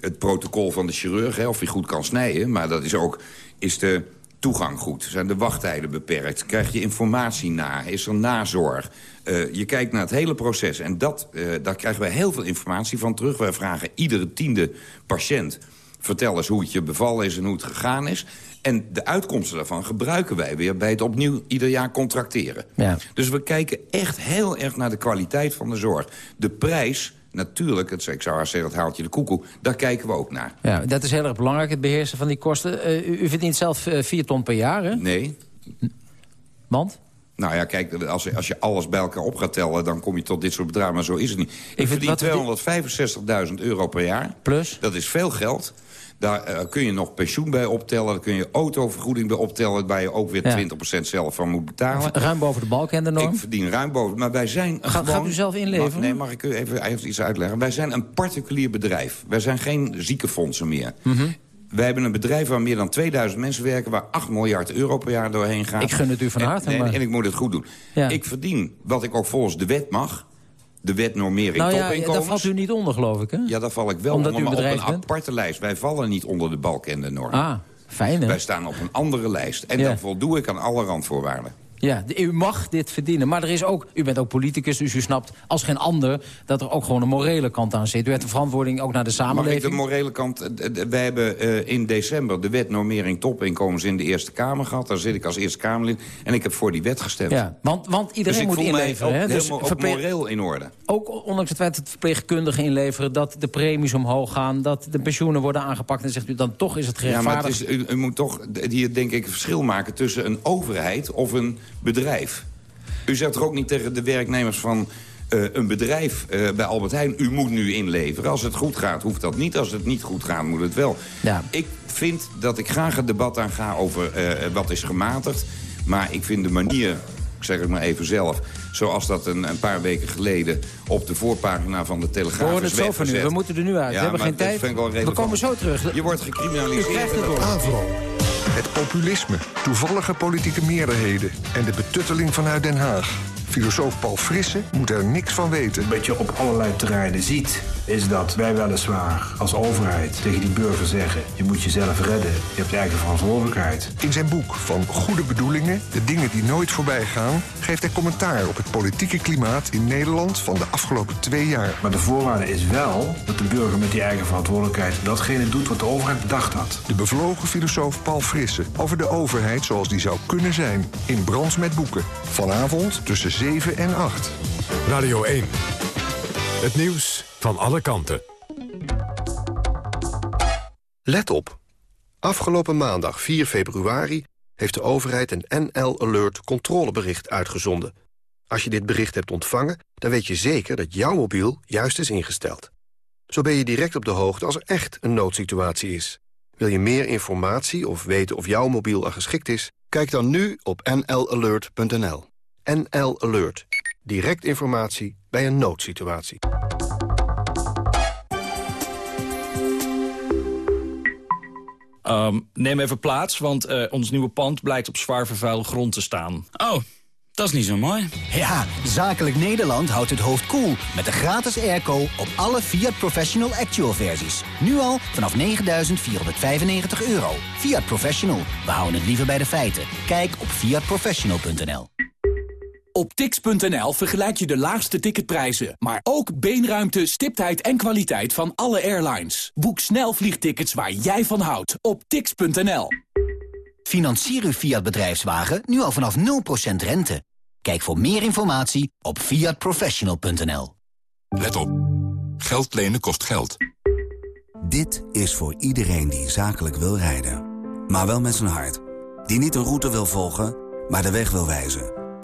het protocol van de chirurg... Hè, of hij goed kan snijden, maar dat is ook... is de toegang goed? Zijn de wachttijden beperkt? Krijg je informatie na? Is er nazorg? Eh, je kijkt naar het hele proces. En dat, eh, daar krijgen wij heel veel informatie van terug. Wij vragen iedere tiende patiënt... vertel eens hoe het je bevallen is en hoe het gegaan is. En de uitkomsten daarvan gebruiken wij weer... bij het opnieuw ieder jaar contracteren. Ja. Dus we kijken echt heel erg naar de kwaliteit van de zorg. De prijs, natuurlijk, het, ik zou haar zeggen, het haaltje de koekoek... daar kijken we ook naar. Ja, dat is heel erg belangrijk, het beheersen van die kosten. Eh, u, u verdient zelf eh, 4 ton per jaar, hè? Nee. Want? Nou ja, kijk, als, je- als je alles bij elkaar op gaat tellen... dan kom je tot dit soort bedragen, maar zo is het niet. Ik wat- verdien 265.000 euro per jaar. Plus? Dat is veel geld. Daar eh, kun je nog pensioen bij optellen. Daar kun je autovergoeding bij optellen... waar je ook weer Ja. 20% zelf van moet betalen. Ruim boven de balk en de norm? Ik verdien ruim boven. Maar wij zijn Gaat- gewoon... gaat u zelf inleveren? Mag- nee, mag ik u even, even iets uitleggen? Wij zijn een particulier bedrijf. Wij zijn geen ziekenfondsen meer. Mhm. Wij hebben een bedrijf waar meer dan 2000 mensen werken... waar 8 miljard euro per jaar doorheen gaat. Ik gun het u van harte, En ik moet het goed doen. Ja. Ik verdien wat ik ook volgens de wet mag. De wet normering Nou ja, topinkomens. daar valt u niet onder, geloof ik, hè? Ja, daar val ik wel Omdat onder, maar op een bent? aparte lijst. Wij vallen niet onder de balk en de norm. Ah, fijn, hè? Wij staan op een andere lijst. En Ja. dan voldoe ik aan alle randvoorwaarden. Ja, de- u mag dit verdienen. Maar er is ook, u bent ook politicus, dus u snapt als geen ander... dat er ook gewoon een morele kant aan zit. U heeft de verantwoording ook naar de samenleving. de morele kant... eh, eh, Wij hebben eh, in december de wet normering topinkomens in de Eerste Kamer gehad. Daar zit ik als Eerste Kamerlid. En ik heb voor die wet gestemd. Ja, want, want iedereen dus moet inleveren. ook hè? Dus moreel in orde. Ook ondanks het feit dat verpleegkundigen inleveren... dat de premies omhoog gaan, dat de pensioenen worden aangepakt... en zegt u dan toch is het Ja, maar het gerechtvaardigd. is, u, u moet toch hier denk ik een verschil maken tussen een overheid of een bedrijf. U zegt toch ook niet tegen de werknemers van eh, een bedrijf eh, bij Albert Heijn... u moet nu inleveren. Als het goed gaat, hoeft dat niet. Als het niet goed gaat, moet het wel. Ja. Ik vind dat ik graag het debat aan ga over eh, wat is gematigd. Maar ik vind de manier, ik zeg het maar even zelf... zoals dat een, een paar weken geleden op de voorpagina van de We Telegraaf horen is het zo van u. We moeten er nu uit. Ja, we hebben geen tijd. We komen zo terug. Je wordt U gecriminaliseerd. krijgt het door. Het populisme, toevallige politieke meerderheden en de betutteling vanuit Den Haag. Filosoof Paul Frisse moet er niks van weten. Wat je op allerlei terreinen ziet, is dat wij weliswaar als overheid tegen die burger zeggen: je moet jezelf redden, je hebt eigen verantwoordelijkheid. In zijn boek Van Goede Bedoelingen, de dingen die nooit voorbij gaan... geeft hij commentaar op het politieke klimaat in Nederland van de afgelopen twee jaar. Maar de voorwaarde is wel dat de burger met die eigen verantwoordelijkheid datgene doet wat de overheid bedacht had. De bevlogen filosoof Paul Frisse over de overheid zoals die zou kunnen zijn. In Brands met Boeken. Vanavond tussen 7 en 8. Radio 1. Het nieuws van alle kanten. Let op. Afgelopen maandag 4 februari heeft de overheid een NL Alert controlebericht uitgezonden. Als je dit bericht hebt ontvangen, dan weet je zeker dat jouw mobiel juist is ingesteld. Zo ben je direct op de hoogte als er echt een noodsituatie is. Wil je meer informatie of weten of jouw mobiel er geschikt is? Kijk dan nu op nlalert.nl. NL Alert. Direct informatie bij een noodsituatie. Ehm, neem even plaats, want eh, ons nieuwe pand blijkt op zwaar vervuilde grond te staan. Oh, dat is niet zo mooi. Ja, Zakelijk Nederland houdt het hoofd koel cool met de gratis airco op alle Fiat Professional Actual versies. Nu al vanaf 9.495 euro. Fiat Professional, we houden het liever bij de feiten. Kijk op fiatprofessional.nl. Op tix.nl vergelijk je de laagste ticketprijzen, maar ook beenruimte, stiptheid en kwaliteit van alle airlines. Boek snel vliegtickets waar jij van houdt op tix.nl. Financier uw Fiat bedrijfswagen nu al vanaf 0% rente. Kijk voor meer informatie op fiatprofessional.nl. Let op. Geld lenen kost geld. Dit is voor iedereen die zakelijk wil rijden. Maar wel met zijn hart. Die niet een route wil volgen, maar de weg wil wijzen.